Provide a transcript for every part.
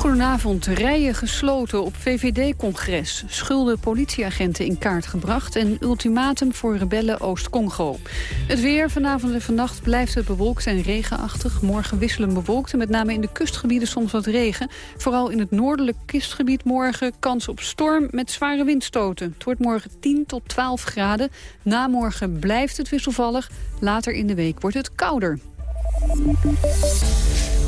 Goedenavond. Rijen gesloten op VVD-congres. Schulden politieagenten in kaart gebracht... en ultimatum voor rebellen Oost-Congo. Het weer vanavond en vannacht blijft het bewolkt en regenachtig. Morgen wisselen bewolkt en met name in de kustgebieden soms wat regen. Vooral in het noordelijk kustgebied morgen kans op storm met zware windstoten. Het wordt morgen 10 tot 12 graden. Na morgen blijft het wisselvallig. Later in de week wordt het kouder.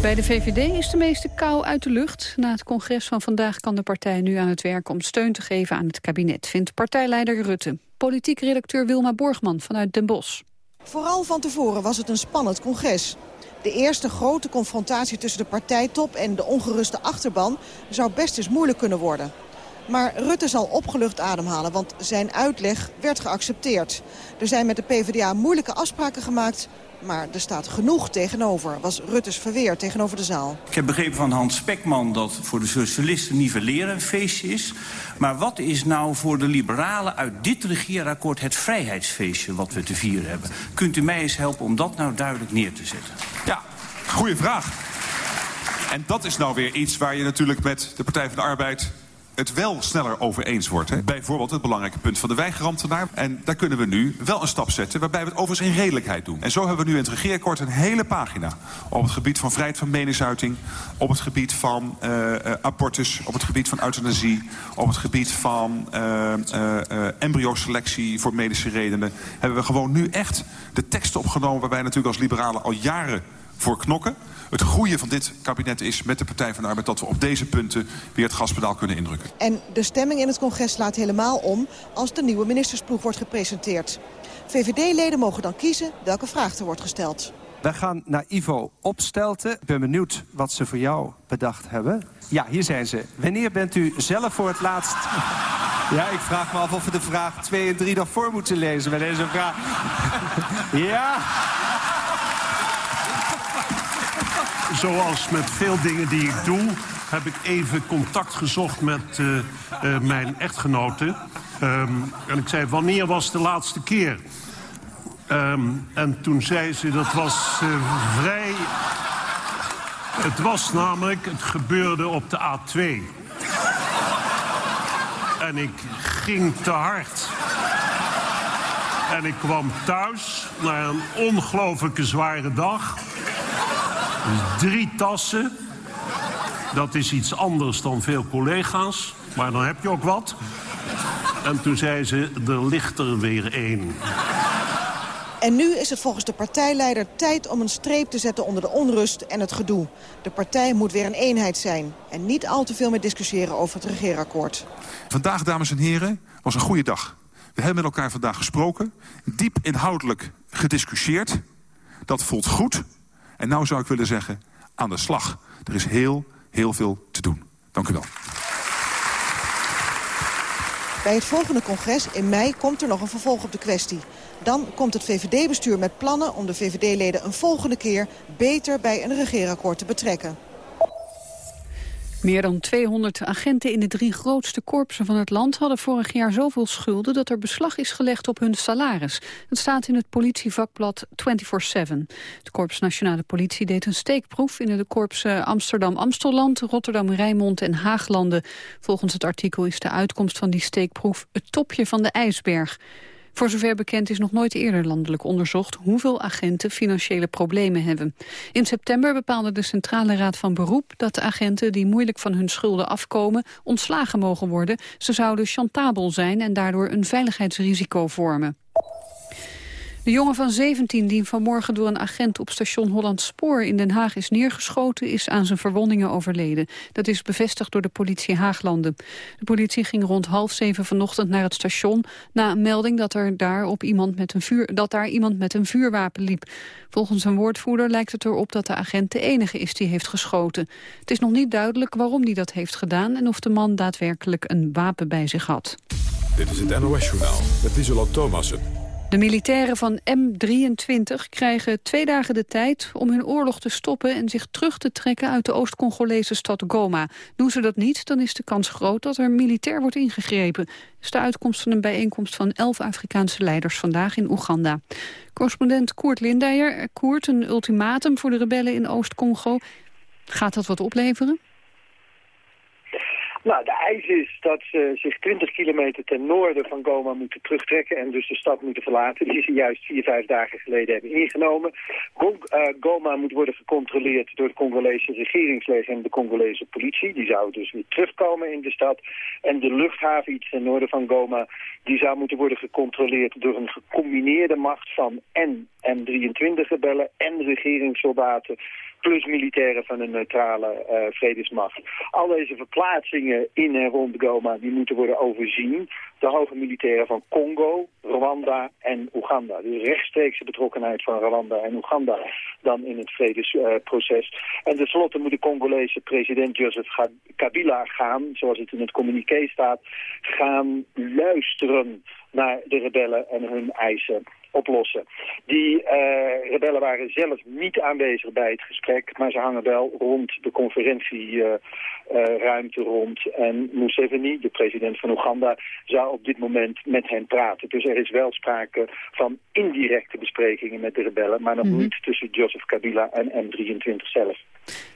Bij de VVD is de meeste kou uit de lucht. Na het congres van vandaag kan de partij nu aan het werk om steun te geven aan het kabinet, vindt partijleider Rutte. Politiek redacteur Wilma Borgman vanuit Den Bosch. Vooral van tevoren was het een spannend congres. De eerste grote confrontatie tussen de partijtop en de ongeruste achterban zou best eens moeilijk kunnen worden. Maar Rutte zal opgelucht ademhalen, want zijn uitleg werd geaccepteerd. Er zijn met de PvdA moeilijke afspraken gemaakt, maar er staat genoeg tegenover, was Rutte's verweer tegenover de zaal. Ik heb begrepen van Hans Spekman dat voor de socialisten nivelleren een feestje is. Maar wat is nou voor de liberalen uit dit regeerakkoord het vrijheidsfeestje wat we te vieren hebben? Kunt u mij eens helpen om dat nou duidelijk neer te zetten? Ja, goede vraag. En dat is nou weer iets waar je natuurlijk met de Partij van de Arbeid het wel sneller over eens wordt. Hè? Bijvoorbeeld het belangrijke punt van de weigerambtenaar. En daar kunnen we nu wel een stap zetten waarbij we het overigens in redelijkheid doen. En zo hebben we nu in het regeerakkoord een hele pagina... op het gebied van vrijheid van meningsuiting... op het gebied van uh, abortus, op het gebied van euthanasie... op het gebied van uh, uh, embryoselectie voor medische redenen... hebben we gewoon nu echt de teksten opgenomen... waar wij natuurlijk als liberalen al jaren voor knokken. Het goede van dit kabinet is met de Partij van de Arbeid... dat we op deze punten weer het gaspedaal kunnen indrukken. En de stemming in het congres slaat helemaal om... als de nieuwe ministersploeg wordt gepresenteerd. VVD-leden mogen dan kiezen welke vraag er wordt gesteld. Wij gaan naar Ivo Opstelten. Ik ben benieuwd wat ze voor jou bedacht hebben. Ja, hier zijn ze. Wanneer bent u zelf voor het laatst... Ja, ik vraag me af of we de vraag 2 en 3 nog voor moeten lezen bij deze vraag. Ja... zoals met veel dingen die ik doe... heb ik even contact gezocht met uh, uh, mijn echtgenote. Um, en ik zei, wanneer was de laatste keer? Um, en toen zei ze, dat was uh, vrij... Het was namelijk, het gebeurde op de A2. En ik ging te hard. En ik kwam thuis na een ongelooflijke zware dag... Dus drie tassen. Dat is iets anders dan veel collega's. Maar dan heb je ook wat. En toen zei ze, er ligt er weer één. En nu is het volgens de partijleider tijd om een streep te zetten onder de onrust en het gedoe. De partij moet weer een eenheid zijn. En niet al te veel meer discussiëren over het regeerakkoord. Vandaag, dames en heren, was een goede dag. We hebben met elkaar vandaag gesproken. Diep inhoudelijk gediscussieerd. Dat voelt goed. En nou zou ik willen zeggen, aan de slag. Er is heel, heel veel te doen. Dank u wel. Bij het volgende congres in mei komt er nog een vervolg op de kwestie. Dan komt het VVD-bestuur met plannen om de VVD-leden een volgende keer... beter bij een regeerakkoord te betrekken. Meer dan 200 agenten in de drie grootste korpsen van het land hadden vorig jaar zoveel schulden dat er beslag is gelegd op hun salaris. Het staat in het politievakblad 24-7. De Korps Nationale Politie deed een steekproef in de korpsen Amsterdam-Amstelland, Rotterdam-Rijnmond en Haaglanden. Volgens het artikel is de uitkomst van die steekproef het topje van de ijsberg. Voor zover bekend is nog nooit eerder landelijk onderzocht hoeveel agenten financiële problemen hebben. In september bepaalde de Centrale Raad van Beroep dat de agenten die moeilijk van hun schulden afkomen ontslagen mogen worden. Ze zouden chantabel zijn en daardoor een veiligheidsrisico vormen. De jongen van 17 die vanmorgen door een agent op station Holland Spoor in Den Haag is neergeschoten is aan zijn verwondingen overleden. Dat is bevestigd door de politie Haaglanden. De politie ging rond half zeven vanochtend naar het station na een melding dat er daar, op iemand met een vuur, dat daar iemand met een vuurwapen liep. Volgens een woordvoerder lijkt het erop dat de agent de enige is die heeft geschoten. Het is nog niet duidelijk waarom hij dat heeft gedaan en of de man daadwerkelijk een wapen bij zich had. Dit is het NOS Journaal met Isola Thomassen. De militairen van M23 krijgen twee dagen de tijd om hun oorlog te stoppen en zich terug te trekken uit de Oost-Congolese stad Goma. Doen ze dat niet, dan is de kans groot dat er militair wordt ingegrepen. Dat is de uitkomst van een bijeenkomst van elf Afrikaanse leiders vandaag in Oeganda. Correspondent Koert Lindeyer. Koert, een ultimatum voor de rebellen in Oost-Congo. Gaat dat wat opleveren? Nou, de eis is dat ze zich 20 kilometer ten noorden van Goma moeten terugtrekken en dus de stad moeten verlaten. Die ze juist vier, vijf dagen geleden hebben ingenomen. Eh, Goma moet worden gecontroleerd door de Congolese regeringsleger en de Congolese politie. Die zou dus weer terugkomen in de stad. En de luchthaven iets ten noorden van Goma, die zou moeten worden gecontroleerd door een gecombineerde macht van en M23-rebellen en regeringssoldaten plus militairen van een neutrale uh, vredesmacht. Al deze verplaatsingen in en rond Goma die moeten worden overzien. De hoge militairen van Congo, Rwanda en Oeganda. Dus rechtstreekse betrokkenheid van Rwanda en Oeganda dan in het vredesproces. en tenslotte moet de Congolese president Joseph Kabila gaan, zoals het in het communiqué staat, gaan luisteren naar de rebellen en hun eisen oplossen. Die uh, rebellen waren zelf niet aanwezig bij het gesprek, maar ze hangen wel rond de conferentieruimte uh, uh, rond. En Museveni, de president van Oeganda, zou op dit moment met hen praten. Dus er is wel sprake van indirecte besprekingen met de rebellen, maar nog mm -hmm. niet tussen Joseph Kabila en M23 zelf.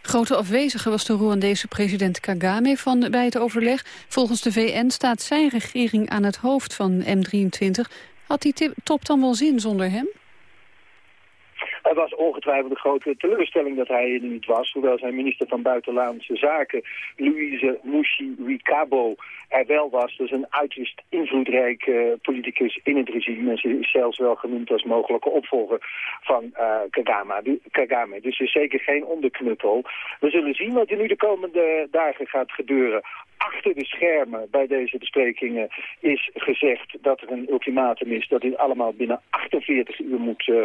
Grote afwezige was de Rwandese president Kagame van, bij het overleg. Volgens de VN staat zijn regering aan het hoofd van M23. Had die top dan wel zin zonder hem? Het was ongetwijfeld een grote teleurstelling dat hij er niet was. Hoewel zijn minister van Buitenlandse Zaken, Louise Mushi-Wikabo, er wel was. Dus een uiterst invloedrijke uh, politicus in het regime. En ze is zelfs wel genoemd als mogelijke opvolger van uh, Kagame. Kagame. Dus is zeker geen onderknuppel. We zullen zien wat er nu de komende dagen gaat gebeuren achter de schermen bij deze besprekingen is gezegd dat er een ultimatum is dat dit allemaal binnen 48 uur moet, uh,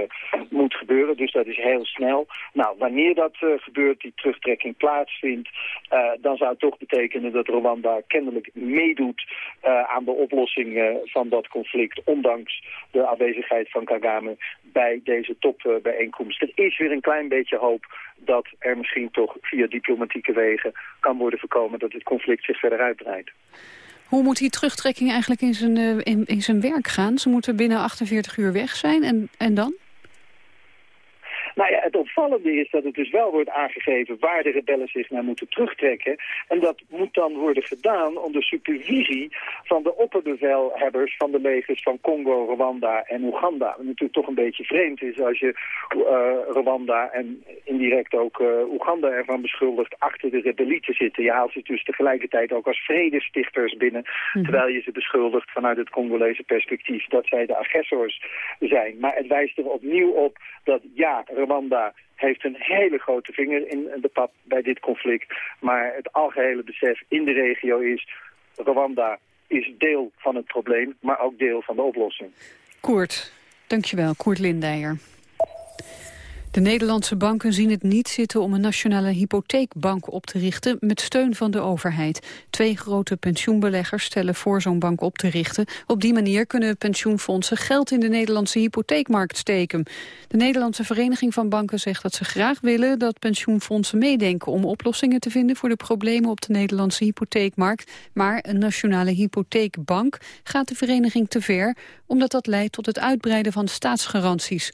moet gebeuren. Dus dat is heel snel. Nou, wanneer dat uh, gebeurt, die terugtrekking plaatsvindt, uh, dan zou het toch betekenen dat Rwanda kennelijk meedoet aan de oplossing van dat conflict, ondanks de aanwezigheid van Kagame bij deze topbijeenkomst. Er is weer een klein beetje hoop dat er misschien toch via diplomatieke wegen kan worden voorkomen dat het conflict zich verder uitbreidt. Hoe moet die terugtrekking eigenlijk in zijn, in, in zijn werk gaan? Ze moeten binnen 48 uur weg zijn en, en dan? Nou ja, het opvallende is dat het dus wel wordt aangegeven waar de rebellen zich naar moeten terugtrekken. En dat moet dan worden gedaan onder supervisie van de opperbevelhebbers van de legers van Congo, Rwanda en Oeganda. Wat natuurlijk toch een beetje vreemd is als je uh, Rwanda en indirect ook uh, Oeganda ervan beschuldigt achter de rebellie te zitten. Je haalt ze dus tegelijkertijd ook als vredestichters binnen, mm. terwijl je ze beschuldigt vanuit het Congolese perspectief dat zij de agressors zijn. Maar het wijst er opnieuw op dat ja, Rwanda heeft een hele grote vinger in de pap bij dit conflict. Maar het algehele besef in de regio is... Rwanda is deel van het probleem, maar ook deel van de oplossing. Koert, dankjewel. Koert Lindijer. De Nederlandse banken zien het niet zitten om een nationale hypotheekbank op te richten met steun van de overheid. Twee grote pensioenbeleggers stellen voor zo'n bank op te richten. Op die manier kunnen pensioenfondsen geld in de Nederlandse hypotheekmarkt steken. De Nederlandse Vereniging van Banken zegt dat ze graag willen dat pensioenfondsen meedenken om oplossingen te vinden voor de problemen op de Nederlandse hypotheekmarkt. Maar een nationale hypotheekbank gaat de vereniging te ver, omdat dat leidt tot het uitbreiden van staatsgaranties.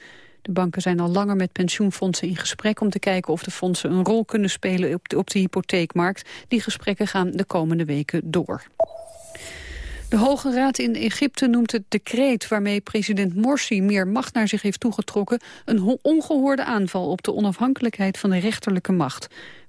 De banken zijn al langer met pensioenfondsen in gesprek om te kijken of de fondsen een rol kunnen spelen op de, hypotheekmarkt. Die gesprekken gaan de komende weken door. De Hoge Raad in Egypte noemt het decreet waarmee president Morsi meer macht naar zich heeft toegetrokken een ongehoorde aanval op de onafhankelijkheid van de rechterlijke macht.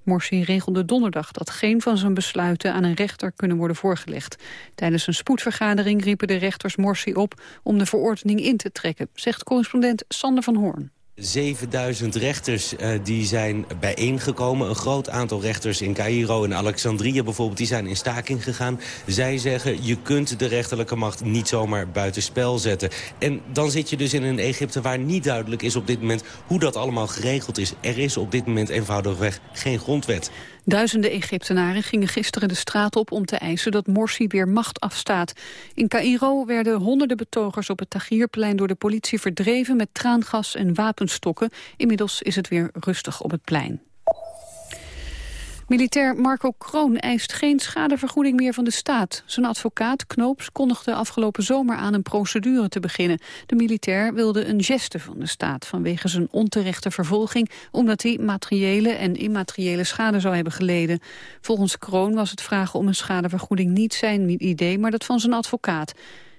Morsi regelde donderdag dat geen van zijn besluiten aan een rechter kunnen worden voorgelegd. Tijdens een spoedvergadering riepen de rechters Morsi op om de verordening in te trekken, zegt correspondent Sander van Hoorn. 7000 rechters uh, die zijn bijeengekomen. Een groot aantal rechters in Cairo en Alexandrië bijvoorbeeld... die zijn in staking gegaan. Zij zeggen, je kunt de rechterlijke macht niet zomaar buitenspel zetten. En dan zit je dus in een Egypte waar niet duidelijk is op dit moment... hoe dat allemaal geregeld is. Er is op dit moment eenvoudigweg geen grondwet. Duizenden Egyptenaren gingen gisteren de straat op om te eisen dat Morsi weer macht afstaat. In Cairo werden honderden betogers op het Tahrirplein door de politie verdreven met traangas en wapenstokken. Inmiddels is het weer rustig op het plein. Militair Marco Kroon eist geen schadevergoeding meer van de staat. Zijn advocaat Knoops kondigde afgelopen zomer aan een procedure te beginnen. De militair wilde een geste van de staat vanwege zijn onterechte vervolging... omdat hij materiële en immateriële schade zou hebben geleden. Volgens Kroon was het vragen om een schadevergoeding niet zijn idee... maar dat van zijn advocaat.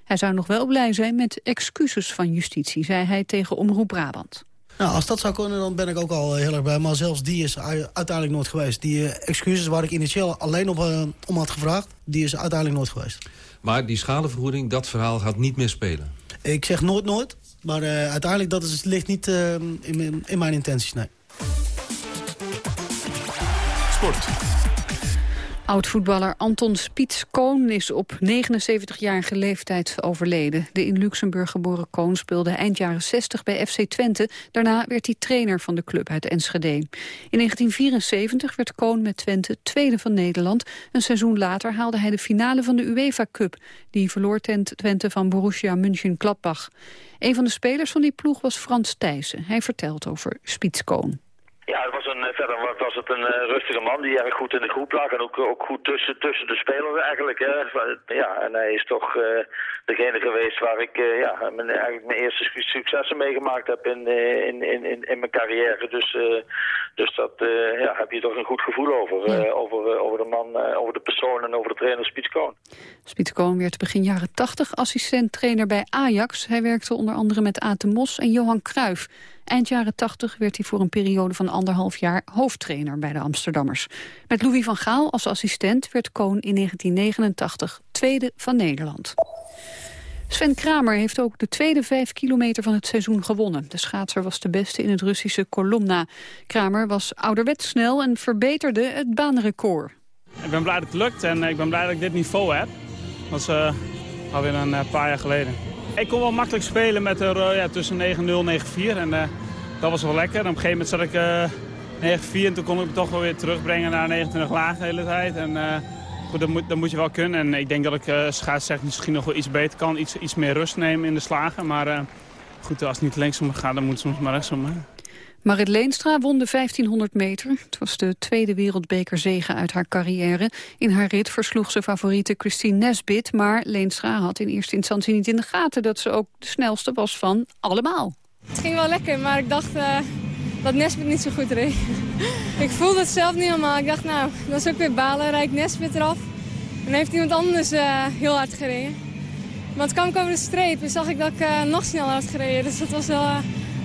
Hij zou nog wel blij zijn met excuses van justitie, zei hij tegen Omroep Brabant. Nou, als dat zou kunnen, dan ben ik ook al heel erg blij. Maar zelfs die is uiteindelijk nooit geweest. Die uh, excuses waar ik initieel alleen op, uh, om had gevraagd... die is uiteindelijk nooit geweest. Maar die schadevergoeding, dat verhaal gaat niet meer spelen? Ik zeg nooit nooit. Maar uh, uiteindelijk dat is, ligt niet in, in mijn intenties, nee. Sport. Oud-voetballer Anton Spiets-Koon is op 79-jarige leeftijd overleden. De in Luxemburg geboren Koon speelde eind jaren 60 bij FC Twente. Daarna werd hij trainer van de club uit Enschede. In 1974 werd Koon met Twente tweede van Nederland. Een seizoen later haalde hij de finale van de UEFA Cup. Die verloor Twente van Borussia München-Gladbach. Een van de spelers van die ploeg was Frans Thijssen. Hij vertelt over Spiets-Koon. Ja, het was een, eh, verder was het een uh, rustige man die erg goed in de groep lag. En ook, ook goed tussen, tussen de spelers eigenlijk. Hè. Ja, en hij is toch uh, degene geweest waar ik uh, ja, mijn, eigenlijk mijn eerste successen meegemaakt heb in, in, in, in, mijn carrière. Dus, dus dat ja, heb je toch een goed gevoel over. Ja. over, over de man, over de persoon en over de trainer Spietskoon. Spietskoon werd begin jaren 80 assistent-trainer bij Ajax. Hij werkte onder andere met Aten Mos en Johan Cruijff. Eind jaren 80 werd hij voor een periode van anderhalf jaar hoofdtrainer bij de Amsterdammers. Met Louis van Gaal als assistent werd Koon in 1989 tweede van Nederland. Sven Kramer heeft ook de tweede vijf kilometer van het seizoen gewonnen. De schaatser was de beste in het Russische Kolomna. Kramer was ouderwets snel en verbeterde het baanrecord. Ik ben blij dat het lukt en ik ben blij dat ik dit niveau heb. Dat was uh, alweer een uh, paar jaar geleden. Ik kon wel makkelijk spelen met uh, ja, tussen 9-0 en 9-4. En dat was wel lekker. En op een gegeven moment zat ik uh, 9-4 en toen kon ik me toch wel weer terugbrengen naar 29 laag de hele tijd. En goed, dat moet, dat moet je wel kunnen. En ik denk dat ik uh, schaatszeg misschien nog wel iets beter kan. Iets, iets meer rust nemen in de slagen. Maar goed, als het niet linksom gaat, dan moet het soms maar rechtsom. Marit Leenstra won de 1500 meter. Het was de tweede wereldbekerzege uit haar carrière. In haar rit versloeg ze favoriete Christine Nesbit... maar Leenstra had in eerste instantie niet in de gaten... dat ze ook de snelste was van allemaal. Het ging wel lekker, maar ik dacht uh, dat Nesbit niet zo goed reed. ik voelde het zelf niet helemaal. Ik dacht, nou, dat is ook weer balen. Rijdt Nesbit eraf. En heeft iemand anders uh, heel hard gereden. Maar het kwam over de streep en zag ik dat ik uh, nog sneller had gereden. Dus dat was wel,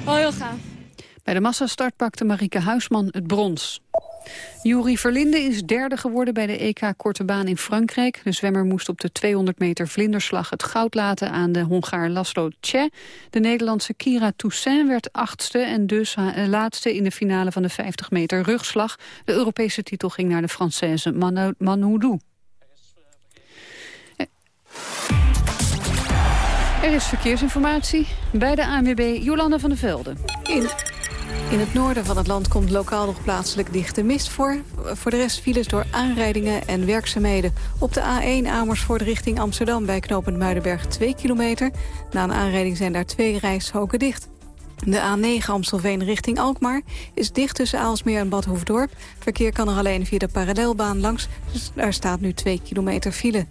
wel heel gaaf. Bij de massastart pakte Marike Huisman het brons. Juri Verlinde is derde geworden bij de EK Korte Baan in Frankrijk. De zwemmer moest op de 200 meter vlinderslag het goud laten aan de Hongaar Laszlo Tje. De Nederlandse Kira Toussaint werd achtste en dus eh, laatste in de finale van de 50 meter rugslag. De Europese titel ging naar de Française Manoudou. Er is verkeersinformatie bij de ANWB Jolanda van der Velde. In in het noorden van het land komt lokaal nog plaatselijk dichte mist voor. Voor de rest files door aanrijdingen en werkzaamheden. Op de A1 Amersfoort richting Amsterdam bij knooppunt Muidenberg 2 kilometer. Na een aanrijding zijn daar twee rijstroken dicht. De A9 Amstelveen richting Alkmaar is dicht tussen Aalsmeer en Bad Hoefdorp. Verkeer kan er alleen via de parallelbaan langs, dus daar staat nu 2 kilometer file.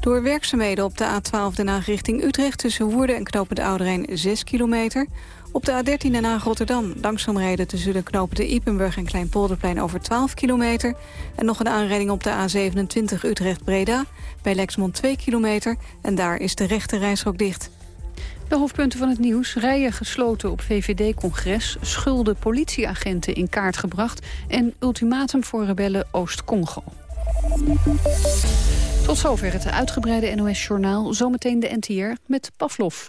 Door werkzaamheden op de A12 Den Haag richting Utrecht... tussen Woerden en Knopen de Oude 6 kilometer. Op de A13 Den Haag Rotterdam langzaam rijden tussen de knopen de Ipenburg en Kleinpolderplein over 12 kilometer. En nog een aanrijding op de A27 Utrecht-Breda bij Lexmond 2 kilometer. En daar is de rechte reishok dicht. De hoofdpunten van het nieuws. Rijen gesloten op VVD-congres. Schulden politieagenten in kaart gebracht. En ultimatum voor rebellen Oost-Congo. Tot zover het uitgebreide NOS-journaal. Zometeen de NTR met Pavlov.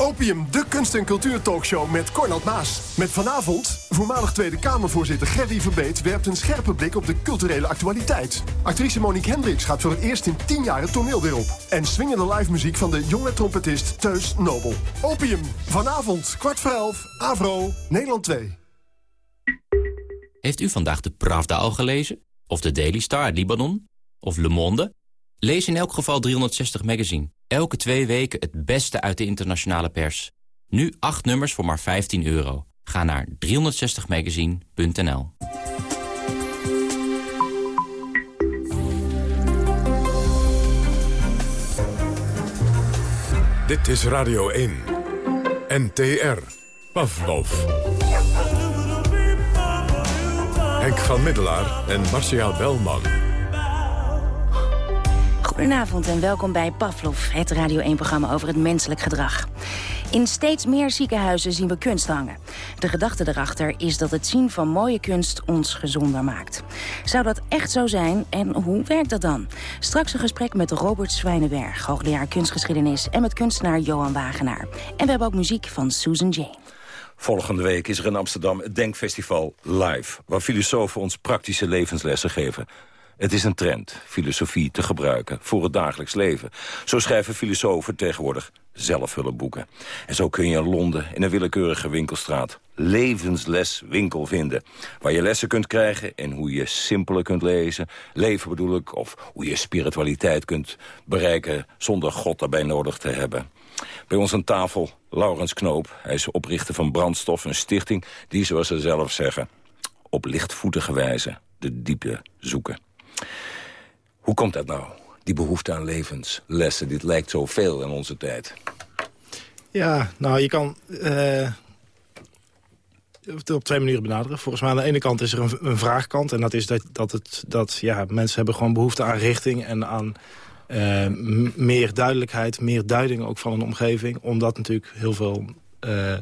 Opium, de kunst- en cultuurtalkshow met Cornald Maas. Met vanavond, voormalig Tweede Kamervoorzitter Gerry Verbeet... werpt een scherpe blik op de culturele actualiteit. Actrice Monique Hendricks gaat voor het eerst in 10 jaar het toneel weer op. En swingende live muziek van de jonge trompetist Teus Nobel. Opium, vanavond, kwart voor elf, Avro, Nederland 2. Heeft u vandaag de Pravda al gelezen? Of de Daily Star Libanon? Of Le Monde? Lees in elk geval 360 Magazine. Elke twee weken het beste uit de internationale pers. Nu acht nummers voor maar 15 euro. Ga naar 360magazine.nl Dit is Radio 1. NTR. Pavlov. Henk van Middelaar en Marcia Belman. Goedenavond en welkom bij Pavlov, het Radio 1-programma over het menselijk gedrag. In steeds meer ziekenhuizen zien we kunst hangen. De gedachte erachter is dat het zien van mooie kunst ons gezonder maakt. Zou dat echt zo zijn en hoe werkt dat dan? Straks een gesprek met Robert Zwijnenberg, hoogleraar kunstgeschiedenis... en met kunstenaar Johan Wagenaar. En we hebben ook muziek van Susan Jane. Volgende week is er in Amsterdam het Denkfestival Live... waar filosofen ons praktische levenslessen geven. Het is een trend filosofie te gebruiken voor het dagelijks leven. Zo schrijven filosofen tegenwoordig zelfhulpboeken. En zo kun je in Londen in een willekeurige winkelstraat levensles winkel vinden. Waar je lessen kunt krijgen en hoe je simpeler kunt lezen. Leven bedoel ik, of hoe je spiritualiteit kunt bereiken zonder God daarbij nodig te hebben. Bij ons aan tafel Laurens Knoop. Hij is oprichter van Brandstof, een stichting die, zoals ze zelf zeggen... op lichtvoetige wijze de diepte zoeken. Hoe komt dat nou, die behoefte aan levenslessen? Dit lijkt zoveel in onze tijd. Ja, nou, je kan uh, op twee manieren benaderen. Volgens mij aan de ene kant is er een, een vraagkant. En dat is dat, dat, het, dat ja, mensen hebben gewoon behoefte aan richting en aan uh, meer duidelijkheid, meer duiding ook van een omgeving. Omdat natuurlijk heel veel, uh,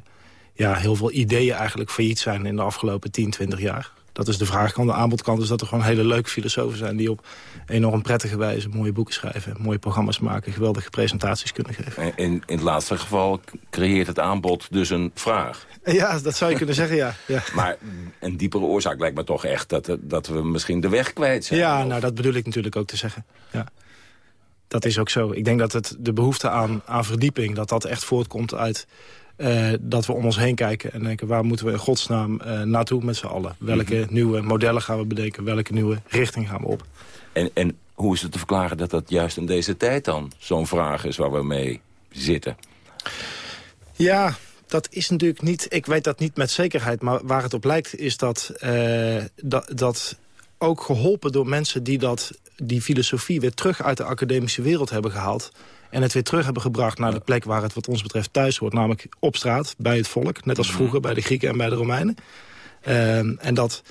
ja, heel veel ideeën eigenlijk failliet zijn in de afgelopen 10, 20 jaar. Dat is de vraagkant. De aanbodkant is dat er gewoon hele leuke filosofen zijn... die op enorm prettige wijze mooie boeken schrijven... mooie programma's maken, geweldige presentaties kunnen geven. In, in het laatste geval creëert het aanbod dus een vraag. Ja, dat zou je kunnen zeggen, ja. ja. Maar een diepere oorzaak lijkt me toch echt... dat, dat we misschien de weg kwijt zijn. Ja, nou, dat bedoel ik natuurlijk ook te zeggen. Ja. Dat is ook zo. Ik denk dat het, de behoefte aan, aan verdieping... dat dat echt voortkomt uit uh, dat we om ons heen kijken en denken... waar moeten we in godsnaam uh, naartoe met z'n allen? Welke mm -hmm. nieuwe modellen gaan we bedenken? Welke nieuwe richting gaan we op? En, en hoe is het te verklaren dat dat juist in deze tijd dan zo'n vraag is waar we mee zitten? Ja, dat is natuurlijk niet... Ik weet dat niet met zekerheid, maar waar het op lijkt is dat... Uh, dat, dat ook geholpen door mensen die dat, die filosofie weer terug uit de academische wereld hebben gehaald en het weer terug hebben gebracht naar de plek waar het wat ons betreft thuis hoort. Namelijk op straat, bij het volk. Net als vroeger bij de Grieken en bij de Romeinen. Um, en dat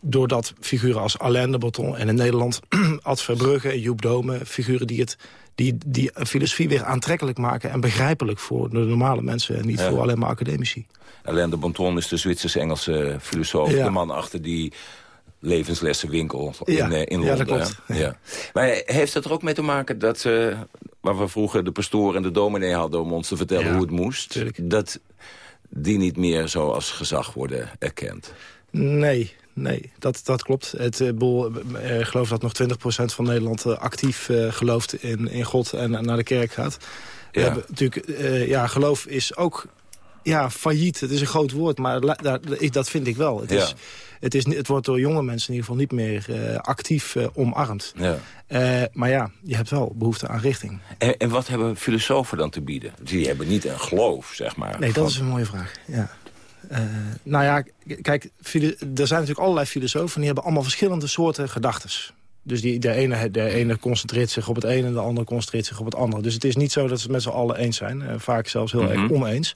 doordat figuren als Alain de Botton en in Nederland Ad Verbrugge en Joep Dome... figuren die, het, die, die filosofie weer aantrekkelijk maken en begrijpelijk voor de normale mensen... en niet ja. voor alleen maar academici. Alain de Botton is de Zwitsers-Engelse filosoof. Ja. De man achter die levenslessenwinkel in, ja, uh, in Londen. Ja, dat klopt. Ja. Maar heeft het er ook mee te maken dat... Uh, waar we vroeger de pastoor en de dominee hadden... om ons te vertellen hoe het moest... Tuurlijk. dat die niet meer zo als gezag worden erkend? Nee, nee, dat, dat klopt. Het, boel, uh, ik geloof dat nog 20% van Nederland actief gelooft in, in God en naar de kerk gaat. We Ja. hebben natuurlijk, ja, geloof is ook ja, failliet. Het is een groot woord, maar daar, dat vind ik wel. Het, Ja. is, het, is, het wordt door jonge mensen in ieder geval niet meer uh, actief uh, omarmd. Ja. Uh, maar ja, je hebt wel behoefte aan richting. En, en wat hebben filosofen dan te bieden? Die hebben niet een geloof, zeg maar. Nee, dat is een mooie vraag. Ja. Nou ja, kijk, er zijn natuurlijk allerlei filosofen... die hebben allemaal verschillende soorten gedachtes. Dus die, de, ene, de ene concentreert zich op het ene... en de andere concentreert zich op het andere. Dus het is niet zo dat ze het met z'n allen eens zijn. Vaak zelfs heel mm -hmm. erg oneens.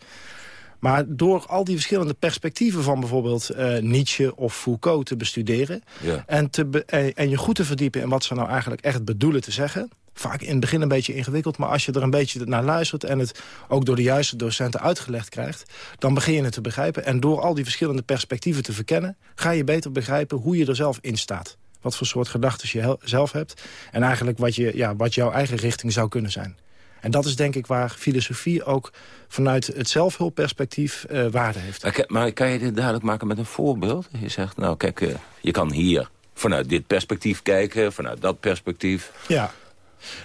Maar door al die verschillende perspectieven van bijvoorbeeld uh, Nietzsche of Foucault te bestuderen... Ja. En, te be en je goed te verdiepen in wat ze nou eigenlijk echt bedoelen te zeggen... vaak in het begin een beetje ingewikkeld... maar als je er een beetje naar luistert en het ook door de juiste docenten uitgelegd krijgt... dan begin je het te begrijpen. En door al die verschillende perspectieven te verkennen... ga je beter begrijpen hoe je er zelf in staat. Wat voor soort gedachten je zelf hebt. En eigenlijk wat, je, ja, wat jouw eigen richting zou kunnen zijn. En dat is denk ik waar filosofie ook vanuit het zelfhulpperspectief uh, waarde heeft. Maar, maar, kan je dit duidelijk maken met een voorbeeld? Je zegt, nou kijk, uh, je kan hier vanuit dit perspectief kijken, vanuit dat perspectief. Ja,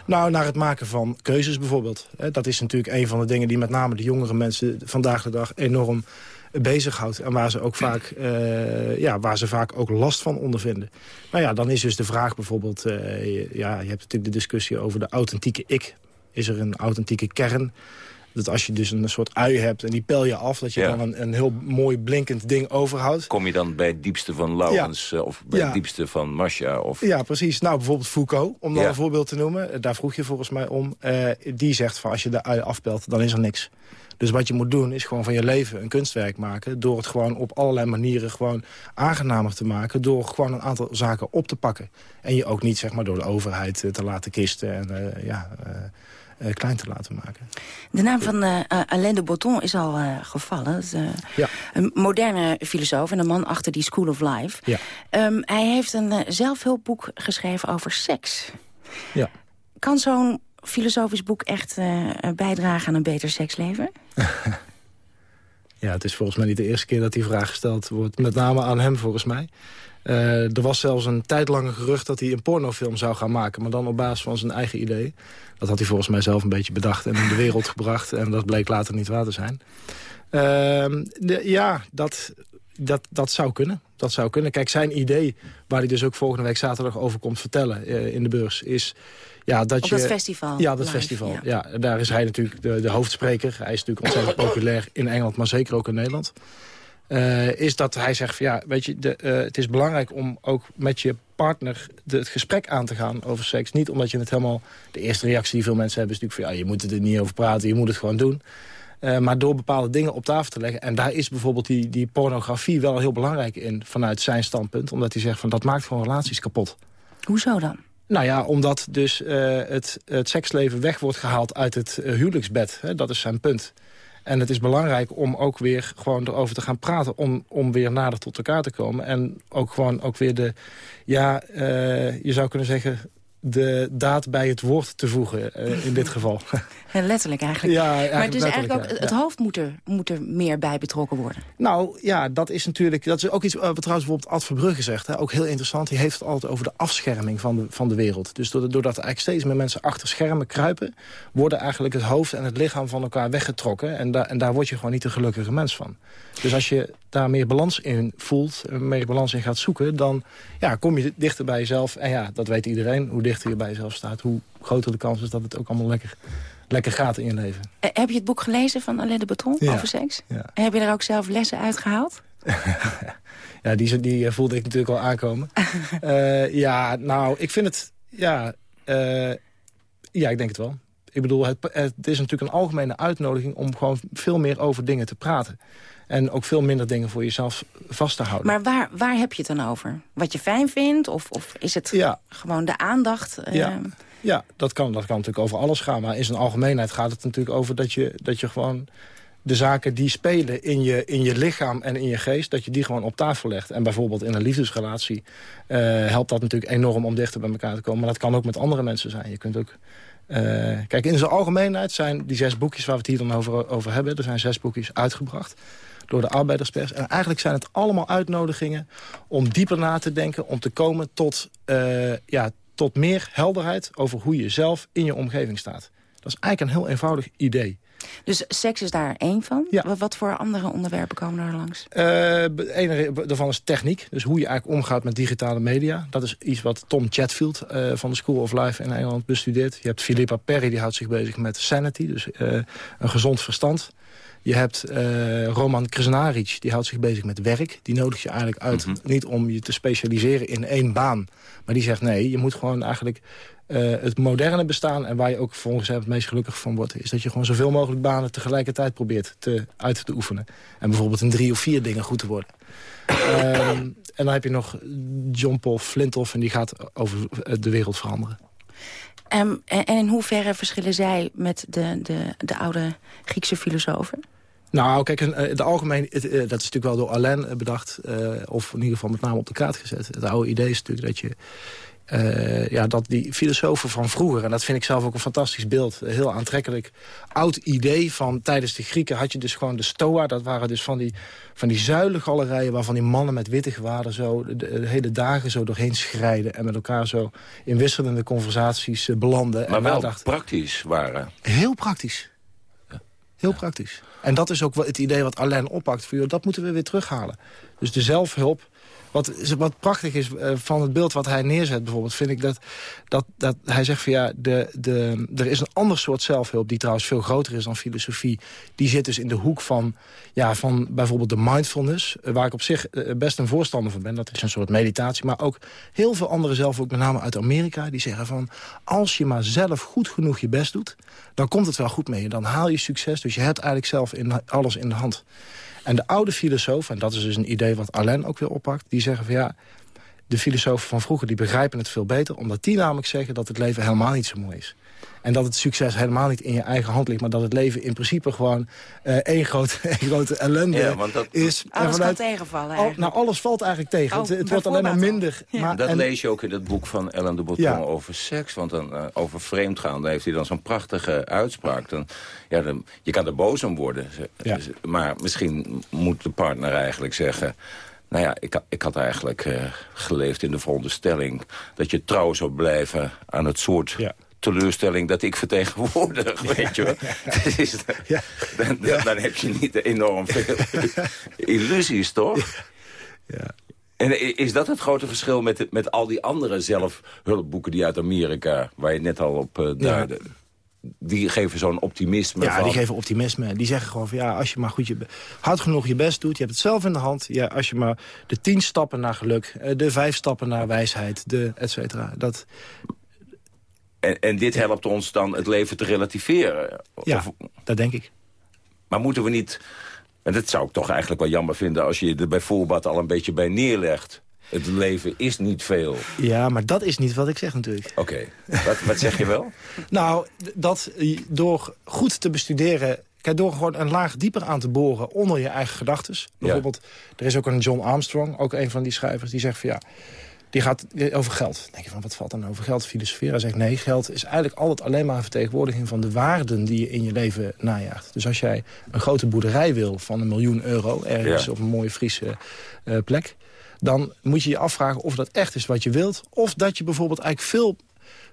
nou, naar het maken van keuzes bijvoorbeeld. Dat is natuurlijk een van de dingen die met name de jongere mensen vandaag de dag enorm bezighoudt. En waar ze ook vaak, uh, ja, waar ze vaak ook last van ondervinden. Nou ja, dan is dus de vraag bijvoorbeeld... Uh, ja, je hebt natuurlijk de discussie over de authentieke ik. Is er een authentieke kern? Dat als je dus een soort ui hebt en die pel je af... dat je dan een, een, heel mooi blinkend ding overhoudt. Kom je dan bij het diepste van Laurens ja. of bij ja. het diepste van Masha? Of... Ja, precies. Nou, bijvoorbeeld Foucault, om dan een voorbeeld te noemen. Daar vroeg je volgens mij om. Uh, die zegt van als je de ui afpelt, dan is er niks. Dus wat je moet doen is gewoon van je leven een kunstwerk maken... door het gewoon op allerlei manieren gewoon aangenamer te maken... door gewoon een aantal zaken op te pakken. En je ook niet zeg maar, door de overheid te laten kisten en uh, ja, uh, klein te laten maken. De naam van uh, Alain de Botton is al uh, gevallen. Is, ja. Een moderne filosoof en een man achter die School of Life. Ja. Um, hij heeft een zelfhulpboek geschreven over seks. Ja. Kan zo'n filosofisch boek echt bijdragen aan een beter seksleven? ja, het is volgens mij niet de eerste keer dat die vraag gesteld wordt. Met name aan hem volgens mij. Uh, er was zelfs een tijdlange gerucht dat hij een pornofilm zou gaan maken. Maar dan op basis van zijn eigen idee. Dat had hij volgens mij zelf een beetje bedacht en in de wereld gebracht. En dat bleek later niet waar te zijn. De, ja, dat, dat, dat zou kunnen. Dat zou kunnen. Kijk, zijn idee, waar hij dus ook volgende week zaterdag over komt vertellen uh, in de beurs, is... Ja, dat Op je, dat festival. Ja, dat festival. Ja. ja. daar is hij natuurlijk de, de hoofdspreker. Hij is natuurlijk ontzettend populair in Engeland, maar zeker ook in Nederland. Uh, is dat hij zegt, van, ja, weet je, de, uh, het is belangrijk om ook met je partner de, het gesprek aan te gaan over seks. Niet omdat je het helemaal... De eerste reactie die veel mensen hebben is natuurlijk van... ja, je moet er niet over praten, je moet het gewoon doen. Uh, maar door bepaalde dingen op tafel te leggen... en daar is bijvoorbeeld die, die pornografie wel heel belangrijk in... vanuit zijn standpunt, omdat hij zegt van dat maakt gewoon relaties kapot. Hoezo dan? Nou ja, omdat dus het, het seksleven weg wordt gehaald uit het huwelijksbed. Hè, dat is zijn punt. En het is belangrijk om ook weer gewoon erover te gaan praten... om, om weer nader tot elkaar te komen. En ook gewoon ook weer de... Ja, uh, je zou kunnen zeggen de daad bij het woord te voegen, uh, in dit geval. letterlijk eigenlijk. Ja, eigenlijk maar dus eigenlijk ook ja. het hoofd moet er, moet er meer bij betrokken worden. Nou ja, dat is natuurlijk dat is ook iets wat trouwens bijvoorbeeld Ad Verbrugge zegt. Hè, ook heel interessant. Die heeft het altijd over de afscherming van de, van de wereld. Dus doordat er eigenlijk steeds meer mensen achter schermen kruipen... worden eigenlijk het hoofd en het lichaam van elkaar weggetrokken. En, da en daar word je gewoon niet een gelukkige mens van. Dus als je daar meer balans in voelt, meer balans in gaat zoeken... dan ja, kom je dichter bij jezelf. En ja, dat weet iedereen. Hoe dichter je bij jezelf staat, hoe groter de kans is dat het ook allemaal lekker, lekker gaat in je leven. Uh, heb je het boek gelezen van Alain de Botton ja. over seks? Ja. En heb je er ook zelf lessen uit gehaald? ja, die, die voelde ik natuurlijk al aankomen. uh, ja, nou, ik vind het... Ja, uh, ja, ik denk het wel. Ik bedoel, het, het is natuurlijk een algemene uitnodiging... om gewoon veel meer over dingen te praten. En ook veel minder dingen voor jezelf vast te houden. Maar waar, waar heb je het dan over? Wat je fijn vindt? Of, of is het ja. gewoon de aandacht? Ja, uh... ja dat, kan, dat kan natuurlijk over alles gaan. Maar in zijn algemeenheid gaat het natuurlijk over dat je, dat je gewoon... de zaken die spelen in je, in je lichaam en in je geest... dat je die gewoon op tafel legt. En bijvoorbeeld in een liefdesrelatie uh, helpt dat natuurlijk enorm om dichter bij elkaar te komen. Maar dat kan ook met andere mensen zijn. Je kunt ook... Uh, kijk, in zijn algemeenheid zijn die zes boekjes waar we het hier dan over, over hebben... er zijn zes boekjes uitgebracht door de arbeiderspers. En eigenlijk zijn het allemaal uitnodigingen om dieper na te denken... om te komen tot, uh, ja, tot meer helderheid over hoe je zelf in je omgeving staat. Dat is eigenlijk een heel eenvoudig idee. Dus seks is daar één van? Ja. Wat voor andere onderwerpen komen er langs? Uh, een daarvan is techniek. Dus hoe je eigenlijk omgaat met digitale media. Dat is iets wat Tom Chatfield uh, van de School of Life in Engeland bestudeert. Je hebt Philippa Perry, die houdt zich bezig met sanity. Dus uh, een gezond verstand. Je hebt uh, Roman Krznaric, die houdt zich bezig met werk. Die nodigt je eigenlijk uit, mm -hmm. niet om je te specialiseren in één baan. Maar die zegt nee, je moet gewoon eigenlijk uh, het moderne bestaan... en waar je ook volgens hem het meest gelukkig van wordt... is dat je gewoon zoveel mogelijk banen tegelijkertijd probeert te, uit te oefenen. En bijvoorbeeld in drie of vier dingen goed te worden. um, en dan heb je nog John Paul Flintoff... en die gaat over de wereld veranderen. Um, en in hoeverre verschillen zij met de, de, de oude Griekse filosofen? Nou, kijk, de algemeen, het, dat is natuurlijk wel door Alain bedacht... Uh, of in ieder geval met name op de kaart gezet. Het oude idee is natuurlijk dat je eh, ja, dat die filosofen van vroeger... en dat vind ik zelf ook een fantastisch beeld, heel aantrekkelijk... oud idee van tijdens de Grieken had je dus gewoon de stoa... dat waren dus van die, van die zuilengalerijen... waarvan die mannen met witte gewaden zo de, hele dagen zo doorheen schrijden... en met elkaar zo in wisselende conversaties belanden. Maar en wel praktisch waren. Heel praktisch. Heel praktisch. En dat is ook het idee wat Alain oppakt. Voor, dat moeten we weer terughalen. Dus de zelfhulp wat, wat prachtig is uh, van het beeld wat hij neerzet bijvoorbeeld... vind ik dat, dat, dat hij zegt van ja, de, de, er is een ander soort zelfhulp... die trouwens veel groter is dan filosofie. Die zit dus in de hoek van, ja, van bijvoorbeeld de mindfulness... Uh, waar ik op zich uh, best een voorstander van ben. Dat is een soort meditatie. Maar ook heel veel andere zelf, met name uit Amerika... die zeggen van, als je maar zelf goed genoeg je best doet... dan komt het wel goed mee. Dan haal je succes. Dus je hebt eigenlijk zelf in, alles in de hand. En de oude filosofen, en dat is dus een idee wat Alain ook weer oppakt... die zeggen van ja, de filosofen van vroeger die begrijpen het veel beter... omdat die namelijk zeggen dat het leven helemaal niet zo mooi is. En dat het succes helemaal niet in je eigen hand ligt... maar dat het leven in principe gewoon uh, één, grote, één grote ellende ja, want dat, is. Alles vanuit, kan tegenvallen al, Nou, alles valt eigenlijk tegen. Oh, het, het wordt alleen maar minder. Ja. Maar, dat en, lees je ook in het boek van Ellen de Botton ja. over seks. Want dan, uh, over vreemdgaan, daar heeft hij dan zo'n prachtige uitspraak. Dan, ja, dan, je kan er boos om worden. Ja. Maar misschien moet de partner eigenlijk zeggen... Nou ja, ik, ik had eigenlijk uh, geleefd in de veronderstelling... dat je trouw zou blijven aan het soort ja teleurstelling dat ik vertegenwoordig, weet je wel. Ja. Dan, dan, dan, heb je niet enorm veel illusies, toch? Ja. En is dat het grote verschil met, met al die andere zelfhulpboeken die uit Amerika... waar je net al op uh, duidde? Die geven zo'n optimisme Ja, van... die geven optimisme. Die zeggen gewoon van ja, als je maar goed je, hard genoeg je best doet... je hebt het zelf in de hand. Ja, als je maar de tien stappen naar geluk... de vijf stappen naar wijsheid, de et cetera. Dat, en, en, dit helpt ons dan het leven te relativeren. Ja, of, dat denk ik. Maar moeten we niet... En dat zou ik toch eigenlijk wel jammer vinden... als je er bij voorbaat al een beetje bij neerlegt. Het leven is niet veel. Ja, maar dat is niet wat ik zeg natuurlijk. Oké, okay. wat, wat zeg je wel? nou, dat door goed te bestuderen... Kijk, door gewoon een laag dieper aan te boren onder je eigen gedachten. Bijvoorbeeld, ja. er is ook een John Armstrong, ook een van die schrijvers... die zegt van ja, die gaat over geld. Dan denk je van, wat valt dan over geld filosoferen? Hij zegt, nee, geld is eigenlijk altijd alleen maar een vertegenwoordiging... van de waarden die je in je leven najaagt. Dus als jij een grote boerderij wil van een miljoen euro... ergens ja. op een mooie Friese uh, plek... dan moet je je afvragen of dat echt is wat je wilt... of dat je bijvoorbeeld eigenlijk veel,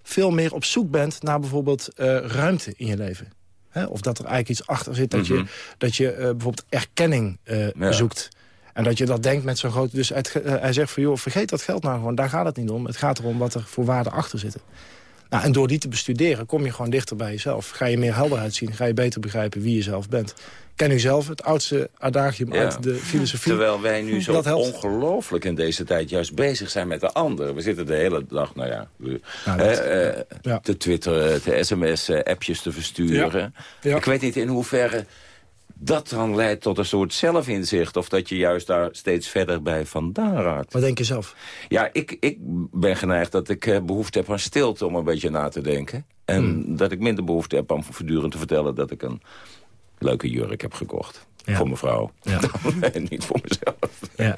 veel meer op zoek bent... naar bijvoorbeeld uh, ruimte in je leven. He? Of dat er eigenlijk iets achter zit dat mm -hmm. je, dat je uh, bijvoorbeeld erkenning ja. zoekt... En dat je dat denkt met zo'n grote... Dus het, uh, hij zegt van, joh, vergeet dat geld nou gewoon. Daar gaat het niet om. Het gaat erom wat er voor waarden achter zitten. Nou, en door die te bestuderen kom je gewoon dichter bij jezelf. Ga je meer helderheid zien. Ga je beter begrijpen wie je zelf bent. Ken u zelf, het oudste adagium ja. uit de filosofie. Terwijl wij nu zo ongelooflijk in deze tijd juist bezig zijn met de anderen. We zitten de hele dag, nou ja, nou, dat, ja. te twitteren, te sms-appjes te versturen. Ja. Ik weet niet in hoeverre dat dan leidt tot een soort zelfinzicht... of dat je juist daar steeds verder bij vandaan raakt. Wat denk je zelf? Ja, ik, ik ben geneigd dat ik behoefte heb aan stilte om een beetje na te denken. En hmm. dat ik minder behoefte heb om voortdurend te vertellen... dat ik een leuke jurk heb gekocht. Ja. Voor mevrouw. Ja. en niet voor mezelf. Ja.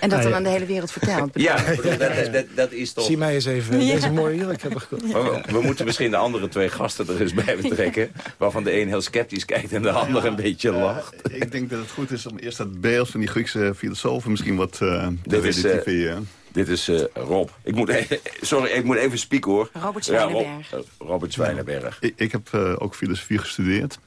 En dat dan aan de hele wereld vertelt. Ja, dat, dat, dat, is toch... Zie mij eens even ja. deze mooie jurk hebben gekocht. We, we, moeten misschien de andere twee gasten er eens bij betrekken. Waarvan de een heel sceptisch kijkt en de ander een beetje lacht. ik denk dat het goed is om eerst dat beeld van die Griekse filosofen misschien wat uh, te relativeren. Dit is uh, Rob. Ik moet even, sorry, ik moet even spieken hoor. Robert Zwijnenberg. Ja, Rob, uh, Robert Zwijnenberg. Ik, ik, heb uh, ook filosofie gestudeerd.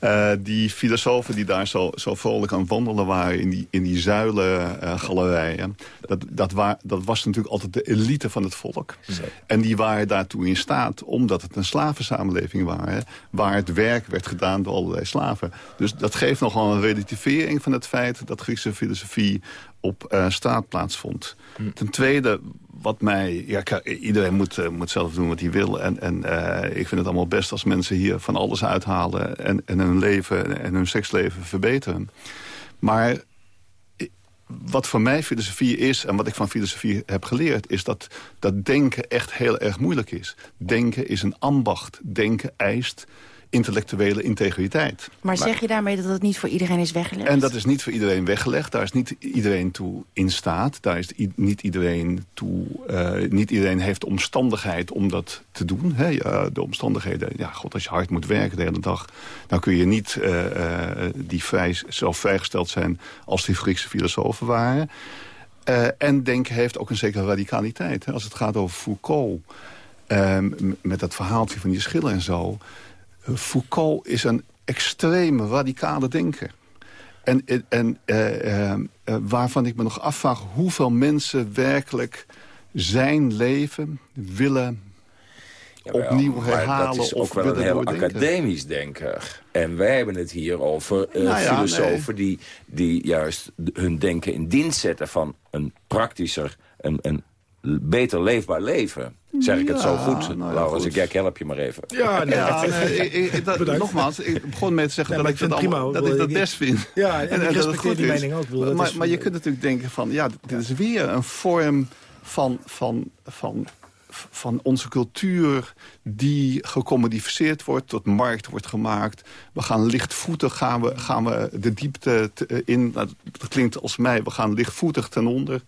Uh, die filosofen die daar zo, zo vrolijk aan wandelen waren... in die, in die zuilengalerijen... Uh, dat, dat, waar, dat was natuurlijk altijd de elite van het volk. Zo. En die waren daartoe in staat, omdat het een slavensamenleving waren... waar het werk werd gedaan door allerlei slaven. Dus dat geeft nogal een relativering van het feit... dat Griekse filosofie op uh, straat plaatsvond. Hm. Ten tweede, wat mij... Ja, iedereen moet, uh, moet zelf doen wat hij wil. En, en uh, ik vind het allemaal best als mensen hier van alles uithalen... en, en hun leven en hun seksleven verbeteren. Maar wat voor mij filosofie is en wat ik van filosofie heb geleerd... is dat, dat denken echt heel erg moeilijk is. Denken is een ambacht. Denken eist intellectuele integriteit. Maar, zeg je daarmee dat het niet voor iedereen is weggelegd? En dat is niet voor iedereen weggelegd. Daar is niet iedereen toe in staat. Daar is niet iedereen toe... Uh, niet iedereen heeft omstandigheid om dat te doen. Hè? De omstandigheden... Ja, god, als je hard moet werken de hele dag... dan kun je niet uh, uh, die vrij, zelf vrijgesteld zijn... als die Griekse filosofen waren. en denken heeft ook een zekere radicaliteit. Hè? Als het gaat over Foucault... met dat verhaaltje van die schillen en zo... Foucault is een extreem radicale denker. En, en uh, uh, waarvan ik me nog afvraag hoeveel mensen werkelijk zijn leven willen opnieuw herhalen. Dat is ook wel een heel academisch denker. En wij hebben het hier over uh, nou ja, filosofen nee. die, die juist hun denken in dienst zetten van een praktischer, een, een beter leefbaar leven. Zeg ik het zo goed, nou ja, Laurens? Ik help je maar even. Ja, nee, ja nee, ik, ik, dat, nogmaals, ik begon mee te zeggen dat, ik, dat, prima, dat ik dat best vind. Ja, en, en, en dat goed die is. mening ook. Wil, maar, is, maar je kunt natuurlijk denken van, ja, dit is weer een vorm van, van, van, van onze cultuur die gecommodificeerd wordt, tot markt wordt gemaakt. We gaan lichtvoetig, gaan we, gaan we de diepte in, dat klinkt als mij, we gaan lichtvoetig ten onder.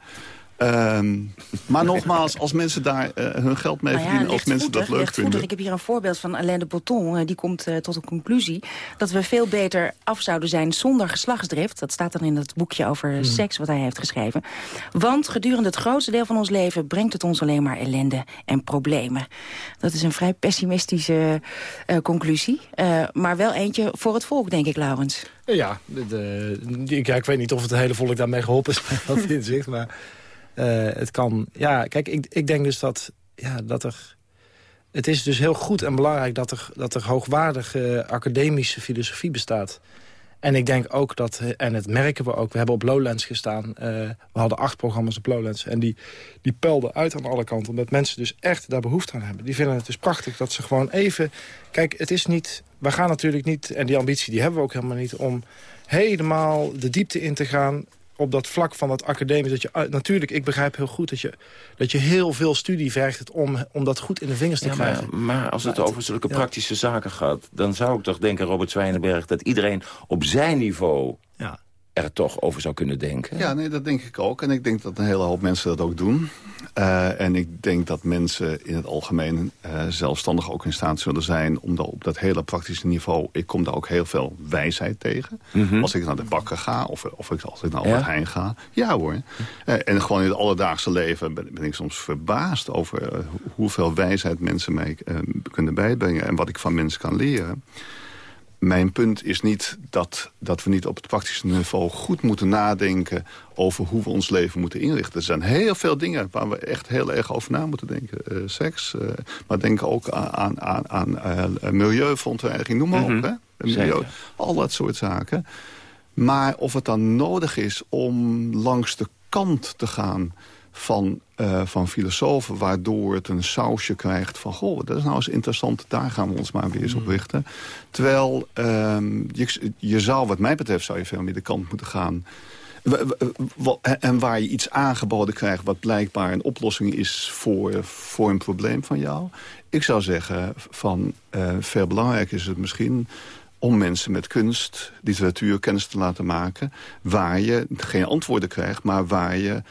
Um, maar nogmaals, als mensen daar uh, hun geld mee nou verdienen... Ja, als mensen dat leuk vinden... Ik heb hier een voorbeeld van Alain de Botton. Uh, die komt uh, tot de conclusie dat we veel beter af zouden zijn zonder geslachtsdrift. Dat staat dan in het boekje over mm. seks wat hij heeft geschreven. Want gedurende het grootste deel van ons leven... brengt het ons alleen maar ellende en problemen. Dat is een vrij pessimistische conclusie. maar wel eentje voor het volk, denk ik, Laurens. Ja, de, de, ik, ja, ik weet niet of het hele volk daarmee geholpen is... met dat inzicht, maar... Uh, het kan... Ja, kijk, ik, ik denk dus dat, ja, dat er... Het is dus heel goed en belangrijk dat er, dat er hoogwaardige academische filosofie bestaat. En ik denk ook dat, en het merken we ook, we hebben op Lowlands gestaan. Uh, we hadden acht programma's op Lowlands. En die, die pelden uit aan alle kanten. Omdat mensen dus echt daar behoefte aan hebben. Die vinden het dus prachtig dat ze gewoon even... Kijk, het is niet... We gaan natuurlijk niet, en die ambitie die hebben we ook helemaal niet... om helemaal de diepte in te gaan op dat vlak van het academisch... Dat je, natuurlijk, ik begrijp heel goed dat je, dat je heel veel studie vergt... om, om dat goed in de vingers te ja, krijgen. Maar, maar als het over zulke praktische zaken gaat... dan zou ik toch denken, Robert Zwijnenberg... dat iedereen op zijn niveau ja er toch over zou kunnen denken. Ja, nee, dat denk ik ook. En ik denk dat een hele hoop mensen dat ook doen. Uh, en ik denk dat mensen in het algemeen uh, zelfstandig ook in staat zullen zijn... om dat op dat hele praktische niveau... ik kom daar ook heel veel wijsheid tegen. Mm -hmm. Als ik naar de bakker ga of, of ik, als ik naar Albert ja? Heijn ga. Ja hoor. Uh, en gewoon in het alledaagse leven ben, ben ik soms verbaasd... over hoeveel wijsheid mensen mij kunnen bijbrengen... en wat ik van mensen kan leren mijn punt is niet dat, dat we niet op het praktische niveau goed moeten nadenken over hoe we ons leven moeten inrichten. Er zijn heel veel dingen waar we echt heel erg over na moeten denken. Uh, seks, uh, maar denk ook aan, aan, aan uh, milieuverontreiniging, noem maar mm -hmm. op. Hè? Milieu, al dat soort zaken. Maar of het dan nodig is om langs de kant te gaan van, uh, van filosofen... waardoor het een sausje krijgt van... goh, dat is nou eens interessant, daar gaan we ons maar weer eens op mm. richten. Terwijl um, je, je zou, wat mij betreft, zou je veel meer de kant moeten gaan... En waar je iets aangeboden krijgt wat blijkbaar een oplossing is voor, voor een probleem van jou. Ik zou zeggen van uh, veel belangrijker is het misschien om mensen met kunst, literatuur, kennis te laten maken... waar je geen antwoorden krijgt, maar waar je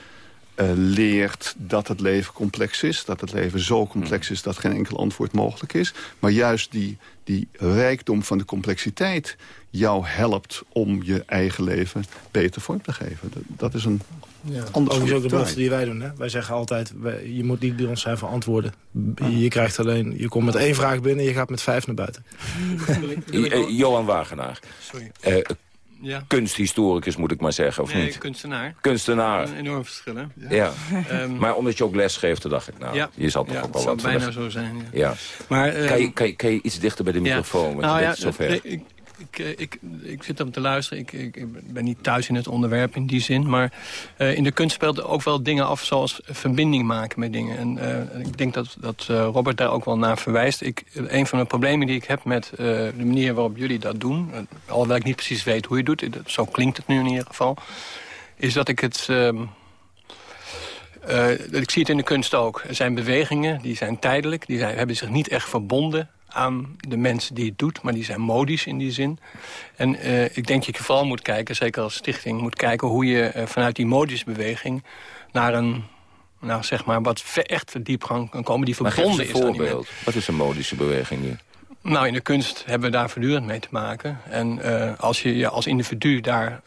uh, leert dat het leven complex is. Dat het leven zo complex is dat geen enkel antwoord mogelijk is. Maar juist die, die rijkdom van de complexiteit jou helpt om je eigen leven beter vorm te geven. Dat, dat is een ja. ander soort ook de belofte die wij doen. Hè? Wij zeggen altijd, wij, je moet niet bij ons zijn voor antwoorden. Je, krijgt alleen, je komt met één vraag binnen, je gaat met vijf naar buiten. Johan Wagenaar. Sorry. Uh, ja. kunsthistoricus, moet ik maar zeggen, of nee, niet? kunstenaar. Kunstenaar. Een enorm verschil, hè? Ja. ja. um, maar omdat je ook les geeft, dacht ik, nou, ja. je zat toch ja, ook wel wat bijna zo zijn, ja. ja. Maar, um, kan, je, kan, je, kan je iets dichter bij de microfoon? Nou ja, zover. Ik, ik, eh, ik, ik zit om te luisteren. Ik, ik, ben niet thuis in het onderwerp in die zin. Maar uh, in de kunst speelt ook wel dingen af zoals verbinding maken met dingen. En uh, ik denk dat, dat Robert daar ook wel naar verwijst. Ik, een van de problemen die ik heb met de manier waarop jullie dat doen... alhoewel ik niet precies weet hoe je doet, zo klinkt het nu in ieder geval... is dat ik het... Ehm, ik zie het in de kunst ook. Er zijn bewegingen, die zijn tijdelijk. Die zijn, hebben zich niet echt verbonden aan de mensen die het doet. Maar die zijn modisch in die zin. En uh, ik denk dat je vooral moet kijken, zeker als stichting... moet kijken hoe je uh, vanuit die modische beweging... naar een nou, zeg maar, wat echt diepgang kan komen die verbonden is. een voorbeeld. Wat is een modische beweging nu? Nou, in de kunst hebben we daar voortdurend mee te maken. En uh, als je je als individu daar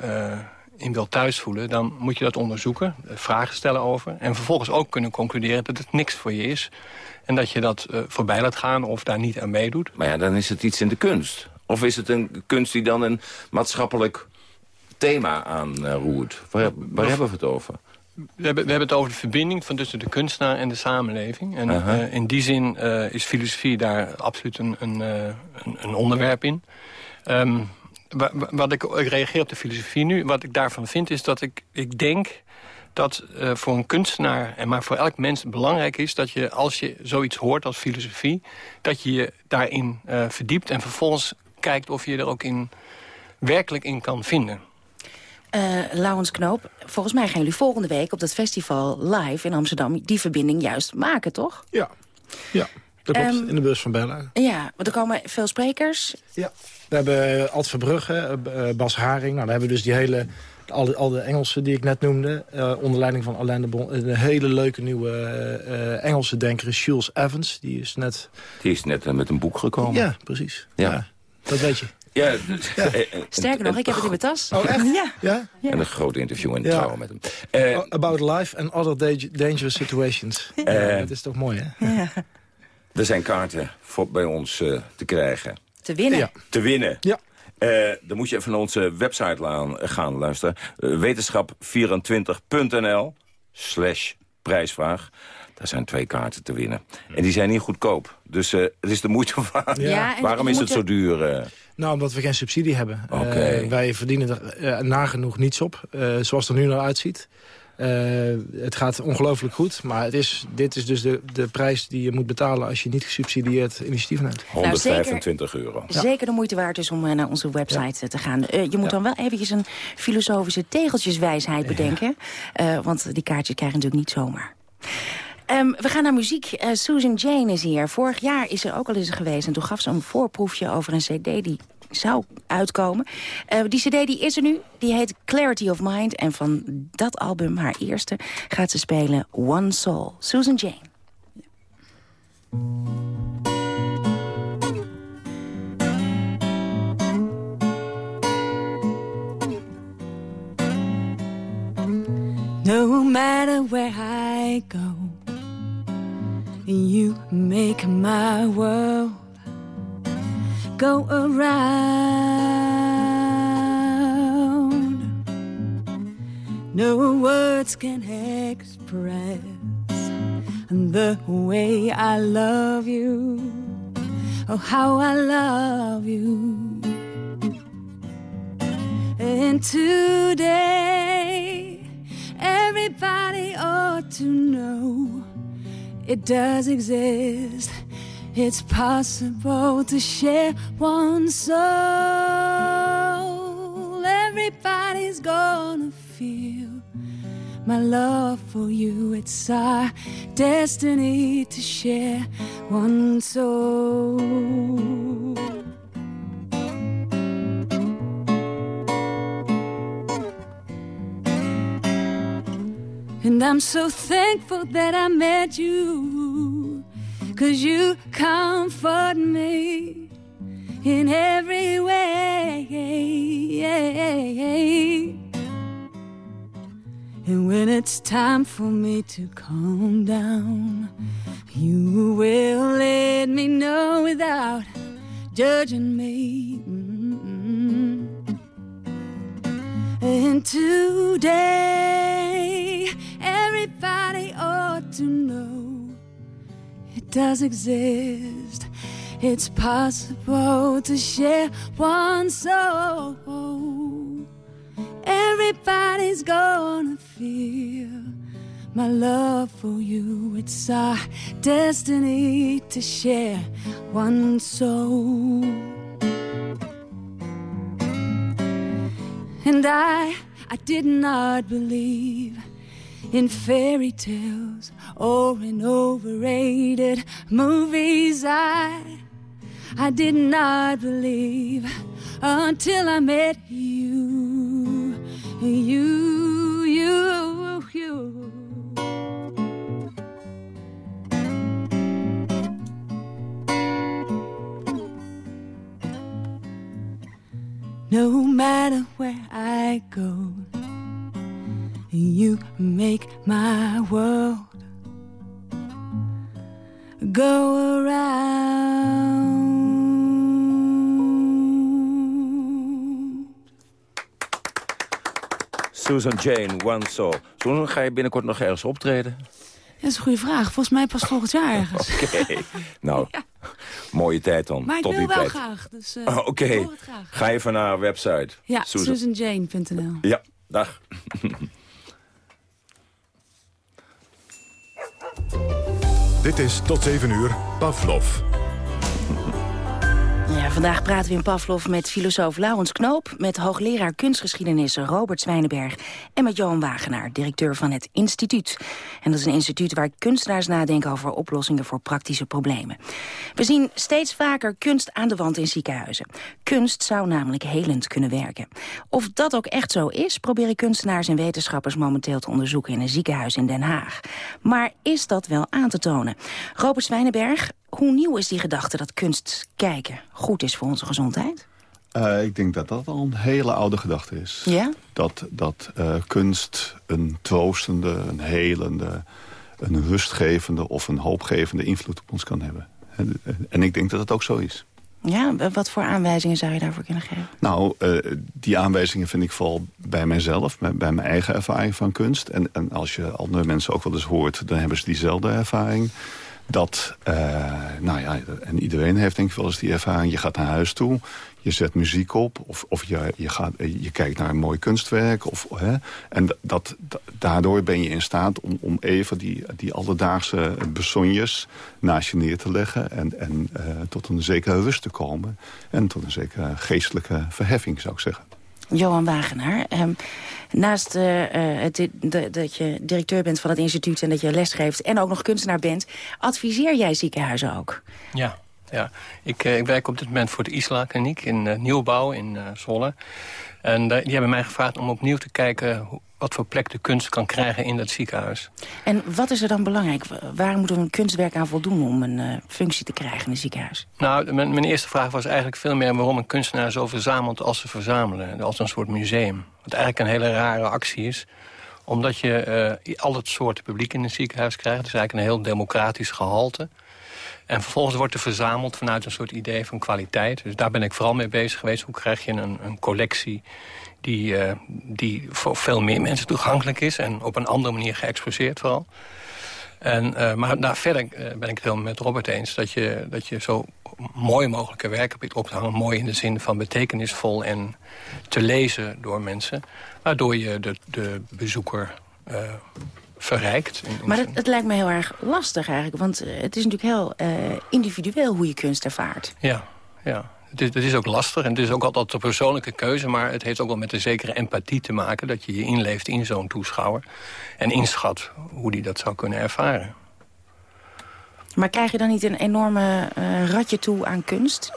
in wil thuis voelen... dan moet je dat onderzoeken, vragen stellen over... en vervolgens ook kunnen concluderen dat het niks voor je is... en dat je dat uh, voorbij laat gaan of daar niet aan meedoet. Maar ja, dan is het iets in de kunst. Of is het een kunst die dan een maatschappelijk thema aanroert? Waar, waar hebben we het over? We hebben, we hebben het over de verbinding van tussen de kunstenaar en de samenleving. En uh, uh, in die zin uh, is filosofie daar absoluut een, een, een, een onderwerp in. Um, wat ik, ik reageer op de filosofie nu. Wat ik daarvan vind is dat ik, ik denk dat voor een kunstenaar... en maar voor elk mens belangrijk is dat je als je zoiets hoort als filosofie... dat je je daarin verdiept en vervolgens kijkt of je er ook in werkelijk in kan vinden. Uh, Laurens Knoop, volgens mij gaan jullie volgende week op dat festival live in Amsterdam die verbinding juist maken, toch? Ja, ja dat klopt. Um, in de bus van Bella. Ja, want er komen veel sprekers. Ja, we hebben Alt Verbrugge, uh, Bas Haring. Nou, dan hebben we dus die hele, al de, al de Engelsen die ik net noemde. Uh, onder leiding van Alain de Bon. Een hele leuke nieuwe Engelse denker is Jules Evans. Die is net... Die is net met een boek gekomen. Ja, precies. Ja. ja dat weet je. Ja, ja. Sterker nog, ik heb het in mijn tas. Oh, echt? Ja. ja? ja. En een groot interview in ja. Trouw met hem. Uh, About life and other dangerous situations. Uh, dat is toch mooi, hè? Ja. Er zijn kaarten voor, bij ons uh, te krijgen. Te winnen? Ja. Te winnen. Ja. dan moet je even naar onze website gaan luisteren. wetenschap24.nl slash prijsvraag. Daar zijn twee kaarten te winnen. En die zijn niet goedkoop. Dus uh, het is de moeite waard. Ja. Waarom is het zo duur? Uh? Nou, omdat we geen subsidie hebben. Okay. Uh, wij verdienen er nagenoeg niets op, zoals het er nu naar uitziet. Het gaat ongelooflijk goed, maar het is, dit is dus de, de prijs die je moet betalen... als je niet gesubsidieerd initiatieven hebt. 125 nou, zeker, euro. Ja. Zeker de moeite waard is om naar onze website ja. te gaan. je moet dan wel eventjes een filosofische tegeltjeswijsheid bedenken. want die kaartjes krijgen natuurlijk niet zomaar. Um, we gaan naar muziek. Uh, Susan Jane is hier. Vorig jaar is er ook al eens geweest. En toen gaf ze een voorproefje over een cd die zou uitkomen. Uh, die cd die is er nu. Die heet Clarity of Mind. En van dat album, haar eerste, gaat ze spelen One Soul. Susan Jane. No matter where I go You make my world go around. No words can express the way I love you. Oh, how I love you. And today, everybody ought to know it does exist. It's possible to share one soul. Everybody's gonna feel my love for you. It's our destiny to share one soul. And I'm so thankful that I met you. Cause you comfort me in every way. And when it's time for me to calm down, you will let me know without judging me. Mm-hmm. And today, everybody ought to know does exist. It's possible to share one soul. Everybody's gonna feel my love for you. It's our destiny to share one soul. And I, I did not believe in fairy tales or in overrated movies. I I did not believe until I met you, you, you, you. No matter where I go, you make my world go around. Susan Jane, One Soul. Susan, ga je binnenkort nog ergens optreden? Dat is een goede vraag. Volgens mij pas volgend jaar ergens. Oké. Nou, mooie tijd dan. Maar ik Tot wil die wel tijd. graag. Dus, eh, Oh, ik Oké. Ga even naar haar website. Ja, Susan. susanjane.nl. Ja, dag. Dit is tot 7 uur Pavlov. Ja, vandaag praten we in Pavlov met filosoof Laurens Knoop... met hoogleraar kunstgeschiedenis Robert Zwijnenberg... en met Johan Wagenaar, directeur van het instituut. En dat is een instituut waar kunstenaars nadenken... over oplossingen voor praktische problemen. We zien steeds vaker kunst aan de wand in ziekenhuizen. Kunst zou namelijk helend kunnen werken. Of dat ook echt zo is, proberen kunstenaars en wetenschappers... momenteel te onderzoeken in een ziekenhuis in Den Haag. Maar is dat wel aan te tonen? Robert Zwijnenberg, hoe nieuw is die gedachte dat kunst kijken goed is voor onze gezondheid? Eh, ik denk dat dat al een hele oude gedachte is. Ja? Dat, dat eh, kunst een troostende, een helende, een rustgevende... of een hoopgevende invloed op ons kan hebben. En, en ik denk dat het ook zo is. Ja, wat voor aanwijzingen zou je daarvoor kunnen geven? Nou, eh, die aanwijzingen vind ik vooral bij mijzelf, bij, bij mijn eigen ervaring van kunst. En, en als je andere mensen ook wel eens hoort, dan hebben ze diezelfde ervaring. Dat, eh, nou ja, en iedereen heeft denk ik wel eens die ervaring. Je gaat naar huis toe, je zet muziek op of, of je, je, gaat, je kijkt naar een mooi kunstwerk. Of, hè, en dat, dat, daardoor ben je in staat om, om even die, die alledaagse besonjes naast je neer te leggen. En, en eh, tot een zekere rust te komen. En tot een zekere geestelijke verheffing, zou ik zeggen. Johan Wagenaar, ehm, naast eh, eh, het, dat je directeur bent van het instituut... en dat je lesgeeft en ook nog kunstenaar bent... adviseer jij ziekenhuizen ook? Ja, ja. Ik, eh, ik werk op dit moment voor de Isla-kliniek in Nieuwbouw in Zwolle. En die hebben mij gevraagd om opnieuw te kijken... wat voor plek de kunst kan krijgen in dat ziekenhuis. En wat is er dan belangrijk? Waar moet een kunstwerk aan voldoen om een eh, functie te krijgen in een ziekenhuis? Nou, mijn, mijn eerste vraag was eigenlijk veel meer... waarom een kunstenaar zo verzamelt als ze verzamelen. Als een soort museum. Wat eigenlijk een hele rare actie is omdat je eh, al het soorten publiek in een ziekenhuis krijgt. Het is eigenlijk een heel democratisch gehalte. En vervolgens wordt er verzameld vanuit een soort idee van kwaliteit. Dus daar ben ik vooral mee bezig geweest. Hoe krijg je een, een collectie die, eh, die voor veel meer mensen toegankelijk is... en op een andere manier geëxposeerd vooral. En, eh, maar daar verder eh, ben ik het helemaal met Robert eens... dat je, dat je zo mooi mogelijke werken hebt op te hangen. Mooi in de zin van betekenisvol en te lezen door mensen. Waardoor je de, de bezoeker verrijkt. In- in Maar zijn- het, het lijkt me heel erg lastig eigenlijk. Want het is natuurlijk heel individueel hoe je kunst ervaart. Ja, ja. Het is, is ook lastig en het is ook altijd een persoonlijke keuze... maar het heeft ook wel met een zekere empathie te maken... dat je je inleeft in zo'n toeschouwer... en inschat hoe die dat zou kunnen ervaren. Maar krijg je dan niet een enorme eh, ratje toe aan kunst?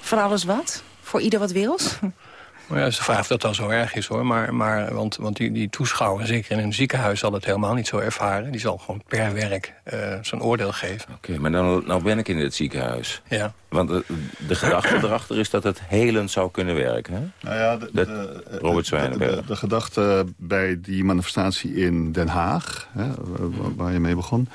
Van alles wat? Voor ieder wat wils? Maar ja, ze vraagt of dat dan zo erg is, hoor. Maar, maar, want want die, die toeschouwer, zeker in een ziekenhuis... zal het helemaal niet zo ervaren. Die zal gewoon per werk eh, zijn oordeel geven. Oké, maar dan, nou ben ik in het ziekenhuis. Ja. Want de, de gedachte erachter is dat het helend zou kunnen werken, hè? Nou ja, de, Dat- de- Robert de- Zwijnenberg. De, de gedachte bij die manifestatie in Den Haag, hè, waar- waar je mee begon...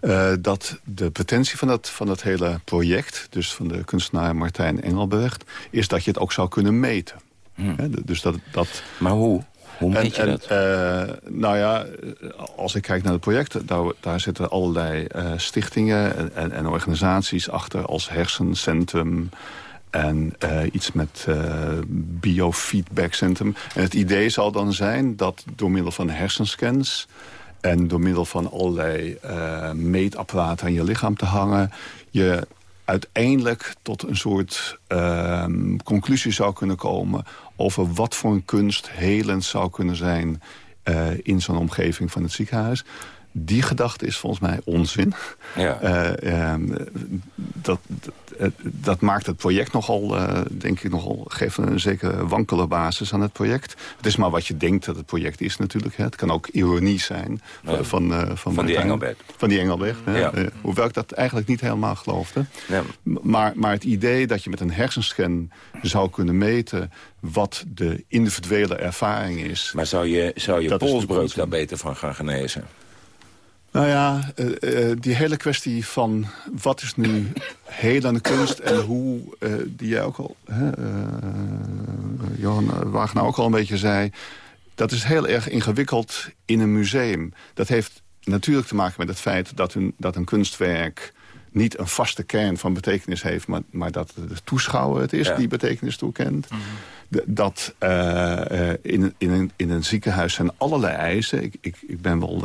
eh, dat de pretentie van dat, van dat hele project, dus van de kunstenaar Martijn Engelbergt... is dat je het ook zou kunnen meten. D- dus dat, dat, maar hoe? Hoe meet je en, dat? eh, nou ja, eh, als ik kijk naar het project... daar, daar zitten allerlei eh, stichtingen en, en, en organisaties achter... als hersencentrum en iets met biofeedbackcentrum. En het idee zal dan zijn dat door middel van hersenscans... en door middel van allerlei meetapparaten aan je lichaam te hangen... je uiteindelijk tot een soort ehm, conclusie zou kunnen komen... over wat voor een kunst helend zou kunnen zijn... eh, in zo'n omgeving van het ziekenhuis. Die gedachte is volgens mij onzin. Ja. Eh, ehm, dat, dat, dat maakt het project nogal, eh, denk ik, nogal, geeft een zekere wankele basis aan het project. Het is maar wat je denkt dat het project is natuurlijk. Hè. Het kan ook ironie zijn Ja. van, eh, van, Van die. Engelbert. Van die Engelbert. hè. Ja. Hoewel ik dat eigenlijk niet helemaal geloofde. Ja. Maar, maar het idee dat je met een hersenscan zou kunnen meten... wat de individuele ervaring is... Maar zou je, zou je polsbreuk daar beter van gaan genezen? Nou ja, eh, eh, die hele kwestie van wat is nu heel aan de kunst... en hoe, eh, die jij ook al, hè, Johan Wagenaar ook al een beetje zei... dat is heel erg ingewikkeld in een museum. Dat heeft natuurlijk te maken met het feit dat dat een kunstwerk niet een vaste kern van betekenis heeft... maar, maar dat de toeschouwer het is Ja. die betekenis toekent. De- dat eh, eh, in, een- in, een, in een ziekenhuis zijn allerlei eisen. Ik, ik, ik ben wel,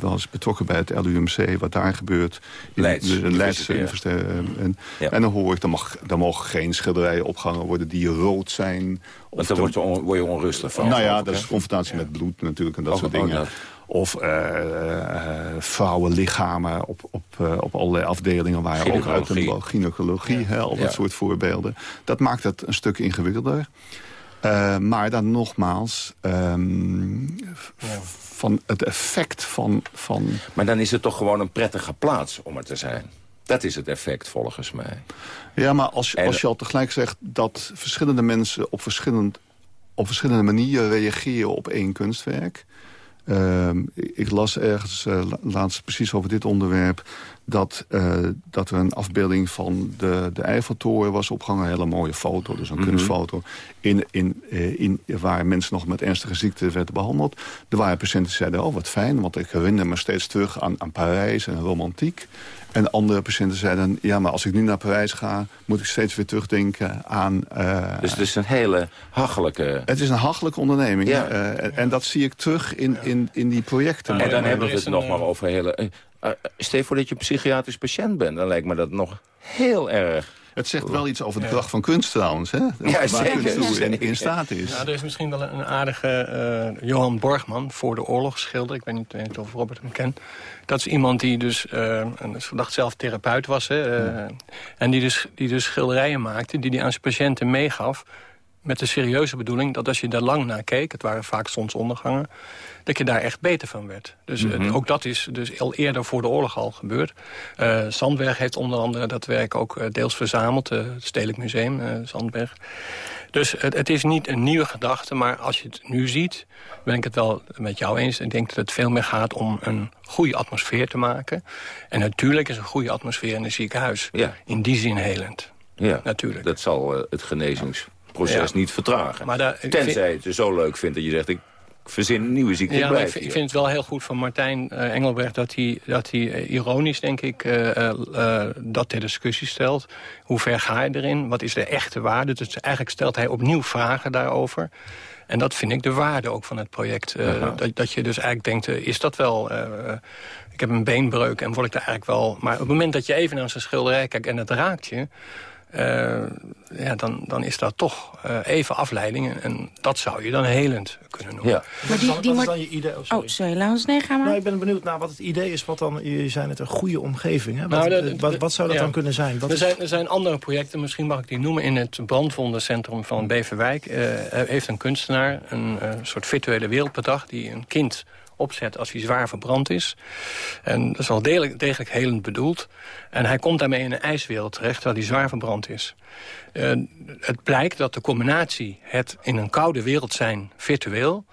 wel eens betrokken bij het LUMC, wat daar gebeurt. In Leids. Universiteit. eh, En, Ja. en dan hoor ik, er, mag, er mogen geen schilderijen opgehangen worden die rood zijn. Want daar er- word je, onrustig van. nou ja, dat is confrontatie met bloed natuurlijk en dat Oh, soort oh, dingen. Of eh, eh, vrouwenlichamen op, op, eh, op allerlei afdelingen... waar je ook uit de Gynaecologie. gynaecologie, hè, al dat Ja. soort voorbeelden. Dat maakt het een stuk ingewikkelder. Eh, maar dan nogmaals, ehm, van het effect van, van... Maar dan is het toch gewoon een prettige plaats om er te zijn. Dat is het effect volgens mij. Ja, maar als, En- als je al tegelijk zegt dat verschillende mensen op, verschillend, op verschillende manieren reageren op één kunstwerk. Ehm, ik las ergens eh, la- laatst precies over dit onderwerp... Dat, eh, dat er een afbeelding van de, de Eiffeltoren was opgehangen. Een hele mooie foto, dus een Mhm. kunstfoto. In, in, eh, in, waar mensen nog met ernstige ziekte werden behandeld. Er waren patiënten die zeiden, oh wat fijn... want ik herinner me steeds terug aan, aan Parijs en romantiek. En andere patiënten zeiden, ja, maar als ik nu naar Parijs ga... moet ik steeds weer terugdenken aan... eh, Dus het is een hele hachelijke... het is een hachelijke onderneming. Ja. eh, en, en dat zie ik terug in, in, in die projecten. En dan hebben we het nog maar over hele... eh, stel je voor dat je psychiatrisch patiënt bent. Dan lijkt me dat nog heel erg... Het zegt wel iets over de kracht van kunst trouwens. Hè? Waar zeker, kunst toe in, in staat is. Ja, er is misschien wel een aardige eh, Johan Borgman, voor de oorlogsschilder. Ik weet niet, weet niet of Robert hem kent. Dat is iemand die dus eh, een verdacht zelf therapeut was. Hè, eh, En die dus, die dus schilderijen maakte die hij aan zijn patiënten meegaf. Met de serieuze bedoeling dat als je daar lang naar keek... het waren vaak zonsondergangen... dat je daar echt beter van werd. Dus eh, Mhm. ook dat is dus al eerder voor de oorlog al gebeurd. Eh Sandberg heeft onder andere dat werk ook eh, deels verzameld. het Stedelijk Museum, eh, Sandberg. Dus het, het is niet een nieuwe gedachte, maar als je het nu ziet... ben ik het wel met jou eens. Ik denk dat het veel meer gaat om een goede atmosfeer te maken. En natuurlijk is een goede atmosfeer in een ziekenhuis Ja. in die zin helend. Ja, Natuurlijk. dat zal het genezingsproces Ja. Niet vertragen. Maar daar- Tenzij je het zo leuk vindt dat je zegt... ik verzin een nieuwe ziekte, ik Ja, maar ik, vind- ik hier. vind het wel heel goed van Martijn Engelbrecht... dat hij, dat hij eh, ironisch, denk ik, eh, dat ter discussie stelt. Hoe ver ga je erin? Wat is de echte waarde? Dus eigenlijk stelt hij opnieuw vragen daarover. En dat vind ik de waarde ook van het project. Dat, dat je dus eigenlijk denkt, is dat wel... ik heb een beenbreuk en word ik daar eigenlijk wel... Maar op het moment dat je even naar zijn schilderij kijkt en het raakt je... eh, ja, dan, dan is dat toch eh, even afleiding. En dat zou je dan helend kunnen noemen. Ja. Maar die- wat, die wat is dan je idee? Oh, sorry. Oh, sorry, laat ons nee, ga maar. Nou, ik ben benieuwd naar wat het idee is. Wat dan, je zei het, een goede omgeving. Hè? Wat, Nou, de- eh, de- wat, wat zou dat ja. dan kunnen zijn? Wat er, zijn, er zijn andere projecten, misschien mag ik die noemen. In het brandwondencentrum van Beverwijk eh, heeft een kunstenaar... een eh, soort virtuele wereld bedacht die een kind opzet als hij zwaar verbrand is. En dat is wel degelijk, degelijk helend bedoeld. En hij komt daarmee in een ijswereld terecht waar hij zwaar verbrand is. Eh, het blijkt dat de combinatie het in een koude wereld zijn virtueel...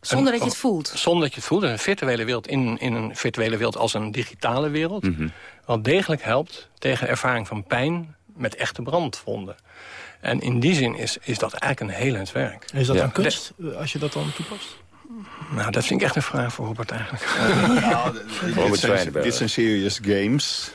Zonder een- dat je het voelt. Zonder dat je het voelt. Een virtuele wereld in, in een virtuele wereld als een digitale wereld. Mhm. Wel degelijk helpt tegen ervaring van pijn met echte brandwonden. En in die zin is, is dat eigenlijk een helend werk. is dat Ja. dan kunst, eh, als je dat dan toepast? Nou, dat vind ik echt een vraag voor Robert eigenlijk. Nou, dit, Robert zijn, dit zijn serious games.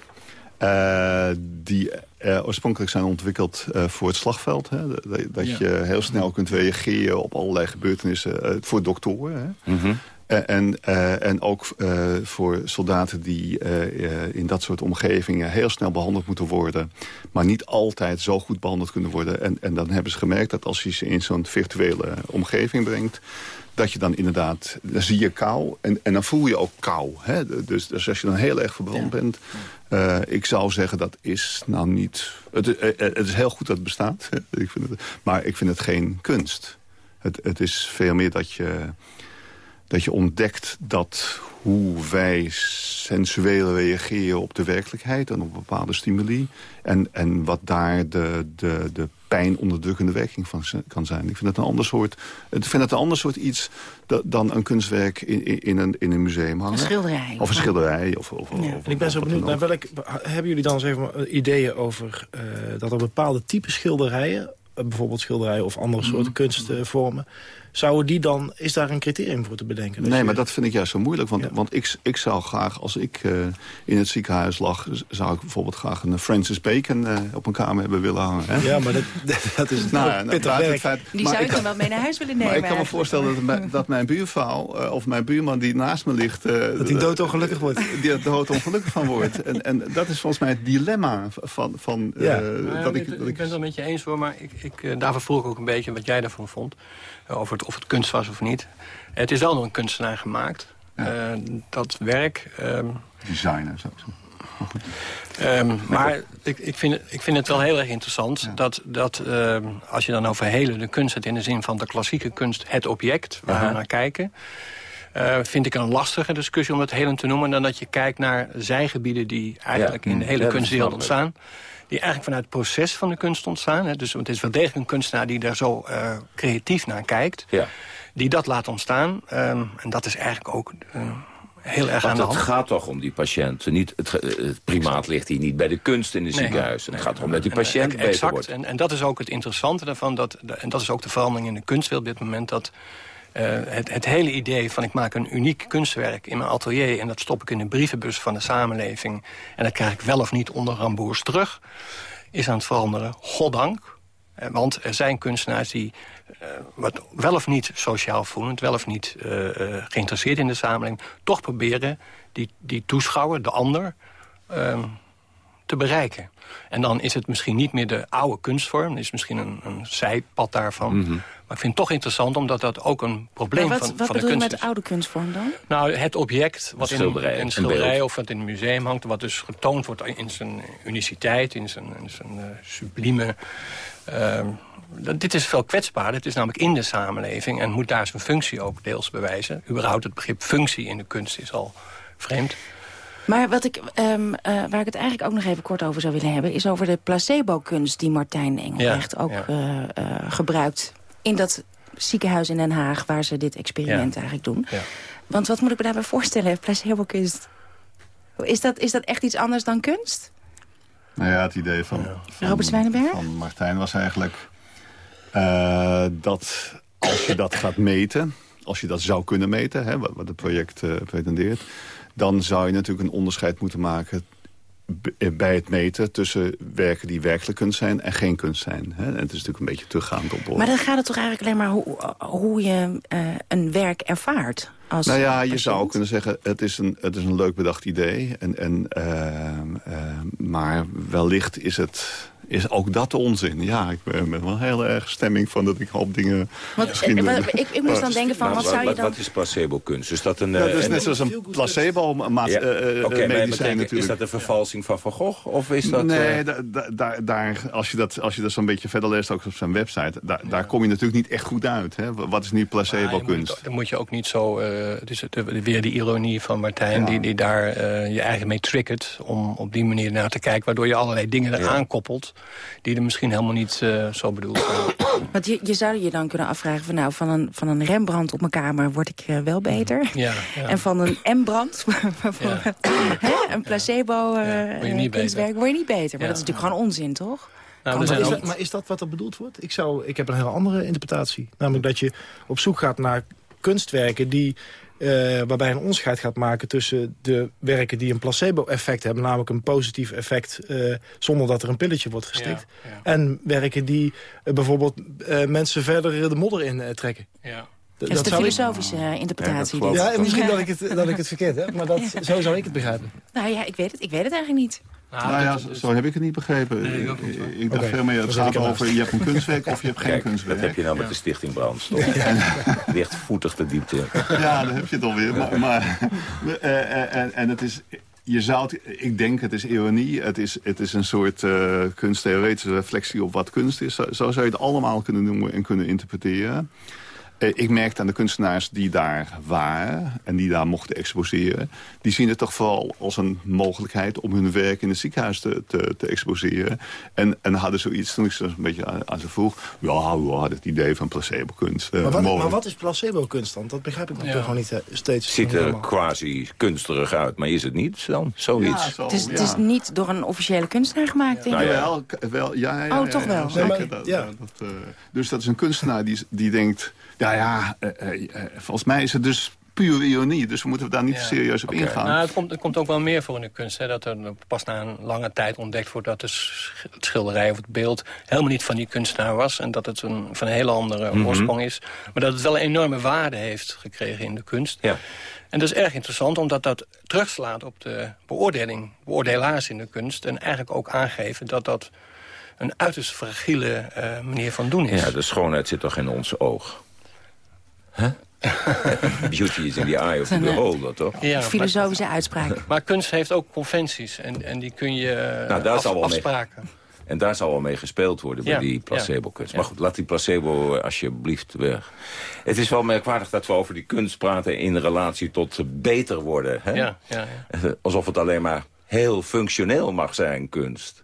eh, die eh, oorspronkelijk zijn ontwikkeld eh, voor het slagveld. Hè? Dat, dat Ja. je heel snel kunt reageren op allerlei gebeurtenissen eh, voor doktoren. Hè? Mhm. En, en, eh, en ook uh, voor soldaten die uh, in dat soort omgevingen heel snel behandeld moeten worden. Maar niet altijd zo goed behandeld kunnen worden. En, en dan hebben ze gemerkt dat als je ze in zo'n virtuele omgeving brengt dat je dan inderdaad, dan zie je kou en, en dan voel je ook kou. Hè? Dus, dus als je dan heel erg verbrand bent, uh, ik zou zeggen dat is nou niet... Het, het, is heel goed dat het bestaat, ik vind het, maar ik vind het geen kunst. Het, het is veel meer dat je dat je ontdekt dat hoe wij sensueel reageren op de werkelijkheid... en op bepaalde stimuli. En, en wat daar de, de, de pijnonderdrukkende werking van kan zijn. Ik vind het een ander soort, ik vind het een ander soort iets dan een kunstwerk in, in, een, in een museum hangen. Een schilderij. Of een schilderij. Of, of, ja. ik ben zo benieuwd, naar welk, hebben jullie dan eens even ideeën over... Uh, dat er bepaalde type schilderijen, bijvoorbeeld schilderijen of andere soorten mm. kunstvormen Zouden die dan, is daar een criterium voor te bedenken? Nee, maar dat vind ik juist zo moeilijk. Want, want ik, ik zou graag, als ik uh, in het ziekenhuis lag... zou ik bijvoorbeeld graag een Francis Bacon uh, op een kamer hebben willen hangen. Hè? Ja, maar dat, dat is nou, nou, het feit, Die zou je dan wel mee naar huis willen nemen. Maar ik kan me voorstellen dat, dat mijn buurvrouw... Uh, of mijn buurman die naast me ligt... dat die doodongelukkig wordt. Die er doodongelukkig van wordt. En, en dat is volgens mij het dilemma van... van ja. dat ik, dat ik, ik ben het wel met je eens hoor, maar ik, ik, daarvoor vroeg ik ook een beetje wat jij daarvan vond. Over het, of het kunst was of niet. Het is wel door een kunstenaar gemaakt. Ja. Uh, dat werk... Um, Designer, zo. Um, maar ik, ik, vind, ik vind het wel heel erg interessant ja. dat, dat uh, als je dan over hele de kunst hebt... in de zin van de klassieke kunst, het object waar we naar kijken... Uh, vind ik een lastige discussie om het helen te noemen... dan dat je kijkt naar zijgebieden die eigenlijk ja. in de hele kunstwereld ontstaan die eigenlijk vanuit het proces van de kunst ontstaan. Hè. Dus het is wel degelijk een kunstenaar die daar zo uh, creatief naar kijkt. Ja. Die dat laat ontstaan. Um, en dat is eigenlijk ook... Uh, heel erg Want aan de hand. het gaat toch om die patiënt. Niet, het, het primaat ligt hier niet bij de kunst in het nee, ziekenhuis. Het nee, gaat erom dat die patiënt en, beter exact, wordt. En, en dat is ook het interessante daarvan. Dat, en dat is ook de verandering in de kunstwereld op dit moment. Dat het, het, hele idee van ik maak een uniek kunstwerk in mijn atelier... en dat stop ik in de brievenbus van de samenleving... en dat krijg ik wel of niet onder Ramboers terug... is aan het veranderen, goddank. Uh, want er zijn kunstenaars die uh, wat wel of niet sociaal voelend... wel of niet geïnteresseerd in de samenleving... toch proberen die, die toeschouwer, de ander ehm, te bereiken. En dan is het misschien niet meer de oude kunstvorm. is misschien een, een zijpad daarvan. -hmm. Maar ik vind het toch interessant, omdat dat ook een probleem wat, van, wat van de kunst is. Wat bedoel je met de oude kunstvorm dan? Nou, het object wat een schilderij, in een schilderij of wat in een museum hangt... wat dus getoond wordt in zijn uniciteit, in zijn, in zijn uh, sublieme... Uh, dit is veel kwetsbaarder. Het is namelijk in de samenleving en moet daar zijn functie ook deels bewijzen. Überhaupt het begrip functie in de kunst is al vreemd. Maar wat ik, um, uh, waar ik het eigenlijk ook nog even kort over zou willen hebben... is over de placebo-kunst die Martijn Engelbrecht ja, ook ja. Uh, uh, gebruikt... in dat ziekenhuis in Den Haag waar ze dit experiment ja. eigenlijk doen. Want wat moet ik me daarbij voorstellen, placebo-kunst? Is dat, is dat echt iets anders dan kunst? Nou ja, het idee van, van, Robert Zwijnenberg? van Martijn was eigenlijk... Uh, dat als je dat gaat meten, als je dat zou kunnen meten... Hè, wat, wat het project uh, pretendeert dan zou je natuurlijk een onderscheid moeten maken bij het meten tussen werken die werkelijk kunst zijn en geen kunst zijn. En het is natuurlijk een beetje teruggaand op... Maar dan gaat het toch eigenlijk alleen maar hoe, hoe je uh, een werk ervaart? Als nou ja, je zou kunnen zeggen, het is een, het is een leuk bedacht idee. En, en, uh, uh, maar wellicht is het is ook dat onzin. Ja, ik ben met wel heel erg stemming van dat ik hoop dingen... Wat, misschien, ik, ik, ik moest dan denken van, wat, zou je dan... Wat is placebo-kunst? Is dat een... Ja, dat is net zoals een placebo-medicijn ja. okay, natuurlijk. Is dat een vervalsing van Van Gogh? Of is dat... Nee, uh... daar, daar, als je dat, als je dat zo'n beetje verder leest, ook op zijn website... daar, daar kom je natuurlijk niet echt goed uit. Hè? Wat is nu placebo-kunst? Dan moet je ook niet zo... Uh, het is het, weer die ironie van Martijn, ja. die, die daar uh, je eigen mee triggert... om op die manier naar te kijken, waardoor je allerlei dingen eraan koppelt... die er misschien helemaal niet uh, zo bedoeld zijn. Want je, je zou je dan kunnen afvragen... van nou, van een, van een Rembrandt op mijn kamer word ik uh, wel beter. Ja, ja. En van een M-brand, een placebo uh, kunstwerk, word je niet beter. Maar dat is natuurlijk gewoon onzin, toch? Nou, maar, is dat, maar is dat wat er bedoeld wordt? Ik, zou, ik heb een heel andere interpretatie. Namelijk dat je op zoek gaat naar kunstwerken die uh, waarbij een onderscheid gaat maken tussen de werken die een placebo-effect hebben... namelijk een positief effect uh, zonder dat er een pilletje wordt gestikt... Ja, ja. en werken die uh, bijvoorbeeld mensen verder de modder in trekken. Ja. Dat is de ik- filosofische eh, interpretatie. Ja, en misschien dat ik, het, dat ik het verkeerd heb, maar dat, zo zou ik het begrijpen. Nou ja, ik weet het, ik weet het eigenlijk niet. Nou ja, zo, zo heb ik het niet begrepen. ik, ik dacht veel meer, het gaat over je hebt een kunstwerk of je hebt geen kunstwerk. dat heb je nou met de Stichting Brandstof. Ligt voetig de diepte. Ja, dan heb je het alweer. Maar, maar, eh, eh, en, en het is, je zou het, ik denk het is ironie. Het is, het is een soort eh, kunsttheoretische reflectie op wat kunst is. Zo, zo zou je het allemaal kunnen noemen en kunnen interpreteren. Eh, ik merkte aan de kunstenaars die daar waren en die daar mochten exposeren... die zien het toch vooral als een mogelijkheid om hun werk in het ziekenhuis te, te, te exposeren. En, en hadden zoiets, toen ik ze een beetje aan, aan ze vroeg... ja, we hadden het idee van placebo-kunst. eh, Maar wat, mooi. maar wat is placebo-kunst dan? Dat begrijp ik nog Ja. toch gewoon niet eh, steeds. Ziet er helemaal. quasi kunsterig uit, maar is het niet dan? Zoiets. het, is, het is niet door een officiële kunstenaar gemaakt, denk ik. Nou ja, wel, wel, ja, ja, Oh, ja, toch ja, wel. zeker. Nee, maar- dat, ja. eh, dus dat is een kunstenaar die, die denkt... ja, ja, eh, eh, eh, volgens mij is het dus puur ironie. Dus we moeten daar niet Ja. serieus op ingaan. Nou, het, komt, het komt ook wel meer voor in de kunst. Hè, dat er pas na een lange tijd ontdekt wordt dat sch- het schilderij of het beeld helemaal niet van die kunstenaar was. En dat het een, van een hele andere Mhm. oorsprong is. Maar dat het wel een enorme waarde heeft gekregen in de kunst. Ja. En dat is erg interessant omdat dat terugslaat op de beoordeling. Beoordelaars in de kunst. En eigenlijk ook aangeven dat dat een uiterst fragiele eh, manier van doen is. Ja, de schoonheid zit toch in ons oog? Huh? Beauty is in the eye of the beholder, toch? Ja, Filosofische uitspraak. Maar, kunst heeft ook conventies. En, en die kun je eh, Nou, daar af- zal wel mee- afspraken. En daar zal wel mee gespeeld worden bij Ja, die placebo-kunst. ja. Maar goed, laat die placebo eh, alsjeblieft weg. Het is wel merkwaardig dat we over die kunst praten... in relatie tot eh, beter worden. Hè? Ja, ja, ja. Alsof het alleen maar heel functioneel mag zijn, kunst.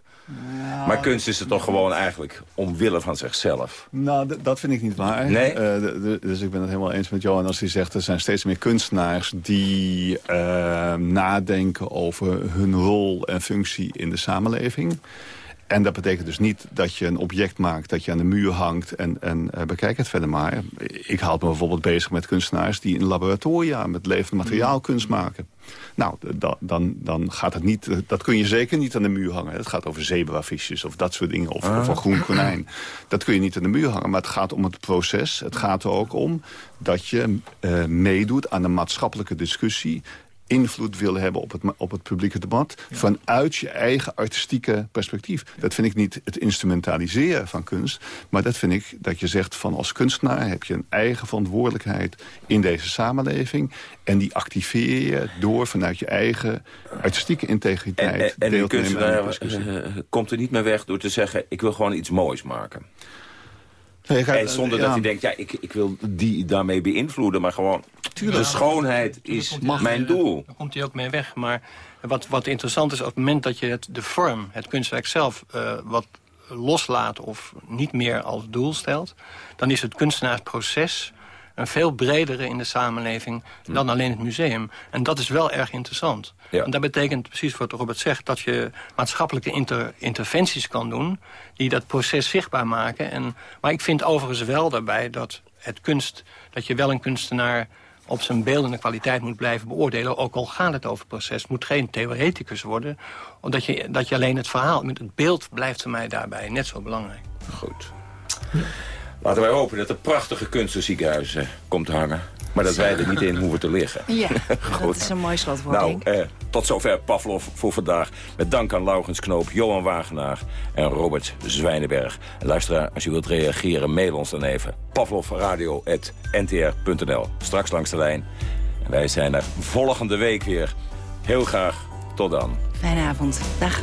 Maar kunst is het toch gewoon eigenlijk omwille van zichzelf. Nou, dat vind ik niet waar. Nee? Eh, dus ik ben het helemaal eens met Johan als hij zegt... er zijn steeds meer kunstenaars die eh, nadenken over hun rol en functie in de samenleving. En dat betekent dus niet dat je een object maakt, dat je aan de muur hangt en, en eh, bekijk het verder maar. Ik houd me bijvoorbeeld bezig met kunstenaars die in laboratoria met levend materiaal kunst maken. Nou, dan, dan gaat het niet, dat kun je zeker niet aan de muur hangen. Het gaat over zebravisjes of dat soort dingen, of, of een groen konijn. Dat kun je niet aan de muur hangen, maar het gaat om het proces. Het gaat er ook om dat je eh, meedoet aan de maatschappelijke discussie invloed wil hebben op het, op het publieke debat... vanuit je eigen artistieke perspectief. Dat vind ik niet het instrumentaliseren van kunst... maar dat vind ik dat je zegt van als kunstenaar... heb je een eigen verantwoordelijkheid in deze samenleving... en die activeer je door vanuit je eigen artistieke integriteit... En, en, en die deel te nemen aan de kunstenaar discussie. eh, komt er niet meer weg door te zeggen... ik wil gewoon iets moois maken. Nee, ga- en zonder ja. dat hij denkt, ja, ik, ik wil die daarmee beïnvloeden... maar gewoon, de schoonheid is mijn doel. Daar komt hij ook mee weg. Maar wat, wat interessant is, op het moment dat je het, de vorm, het kunstwerk zelf... eh, wat loslaat of niet meer als doel stelt... dan is het kunstenaarsproces een veel bredere in de samenleving... dan alleen het museum. En dat is wel erg interessant. Ja. En dat betekent precies wat Robert zegt... dat je maatschappelijke inter- interventies kan doen... die dat proces zichtbaar maken. En, maar ik vind overigens wel daarbij dat het kunst... dat je wel een kunstenaar op zijn beeldende kwaliteit moet blijven beoordelen... ook al gaat het over proces. Het moet geen theoreticus worden. Omdat je, dat je alleen het verhaal... het beeld blijft voor mij daarbij net zo belangrijk. Goed. Laten wij hopen dat er prachtige kunstenziekenhuis eh, komt hangen. Maar dat wij er niet in hoeven te liggen. Ja, dat Goed. is een mooi slotwoord, Nou, eh, tot zover Pavlov voor vandaag. Met dank aan Laurens Knoop, Johan Wagenaar en Robert Zwijnenberg. En luisteraar, als u wilt reageren, mail ons dan even. pavlovradio.ntr.nl Straks langs de lijn. En wij zijn er volgende week weer. Heel graag. Tot dan. Fijne avond. Dag.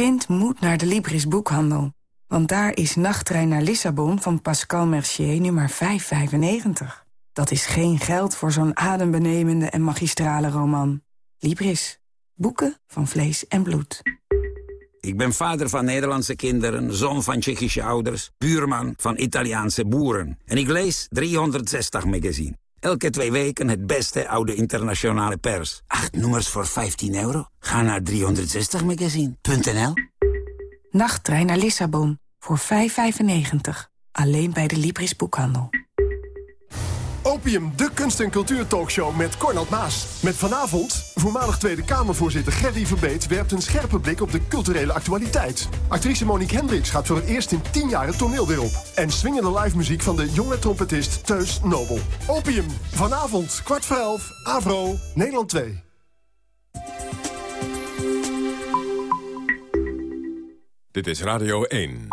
Sint moet naar de Libris boekhandel. Want daar is Nachttrein naar Lissabon van Pascal Mercier nummer 595. Dat is geen geld voor zo'n adembenemende en magistrale roman. Libris. Boeken van vlees en bloed. Ik ben vader van Nederlandse kinderen, zoon van Tsjechische ouders... buurman van Italiaanse boeren. En ik lees 360 magazine. Elke twee weken het beste oude internationale pers. Acht nummers voor 15 euro? Ga naar 360magazine.nl Nachttrein naar Lissabon. Voor 5,95. Alleen bij de Libris boekhandel. Opium, de kunst- en cultuurtalkshow met Cornald Maas. Met vanavond, voormalig Tweede Kamervoorzitter Gerry Verbeet... werpt een scherpe blik op de culturele actualiteit. Actrice Monique Hendricks gaat voor het eerst in 10 jaar het toneel weer op. En swingende live muziek van de jonge trompetist Teus Nobel. Opium, vanavond, kwart voor elf, Avro, Nederland 2. Dit is Radio 1.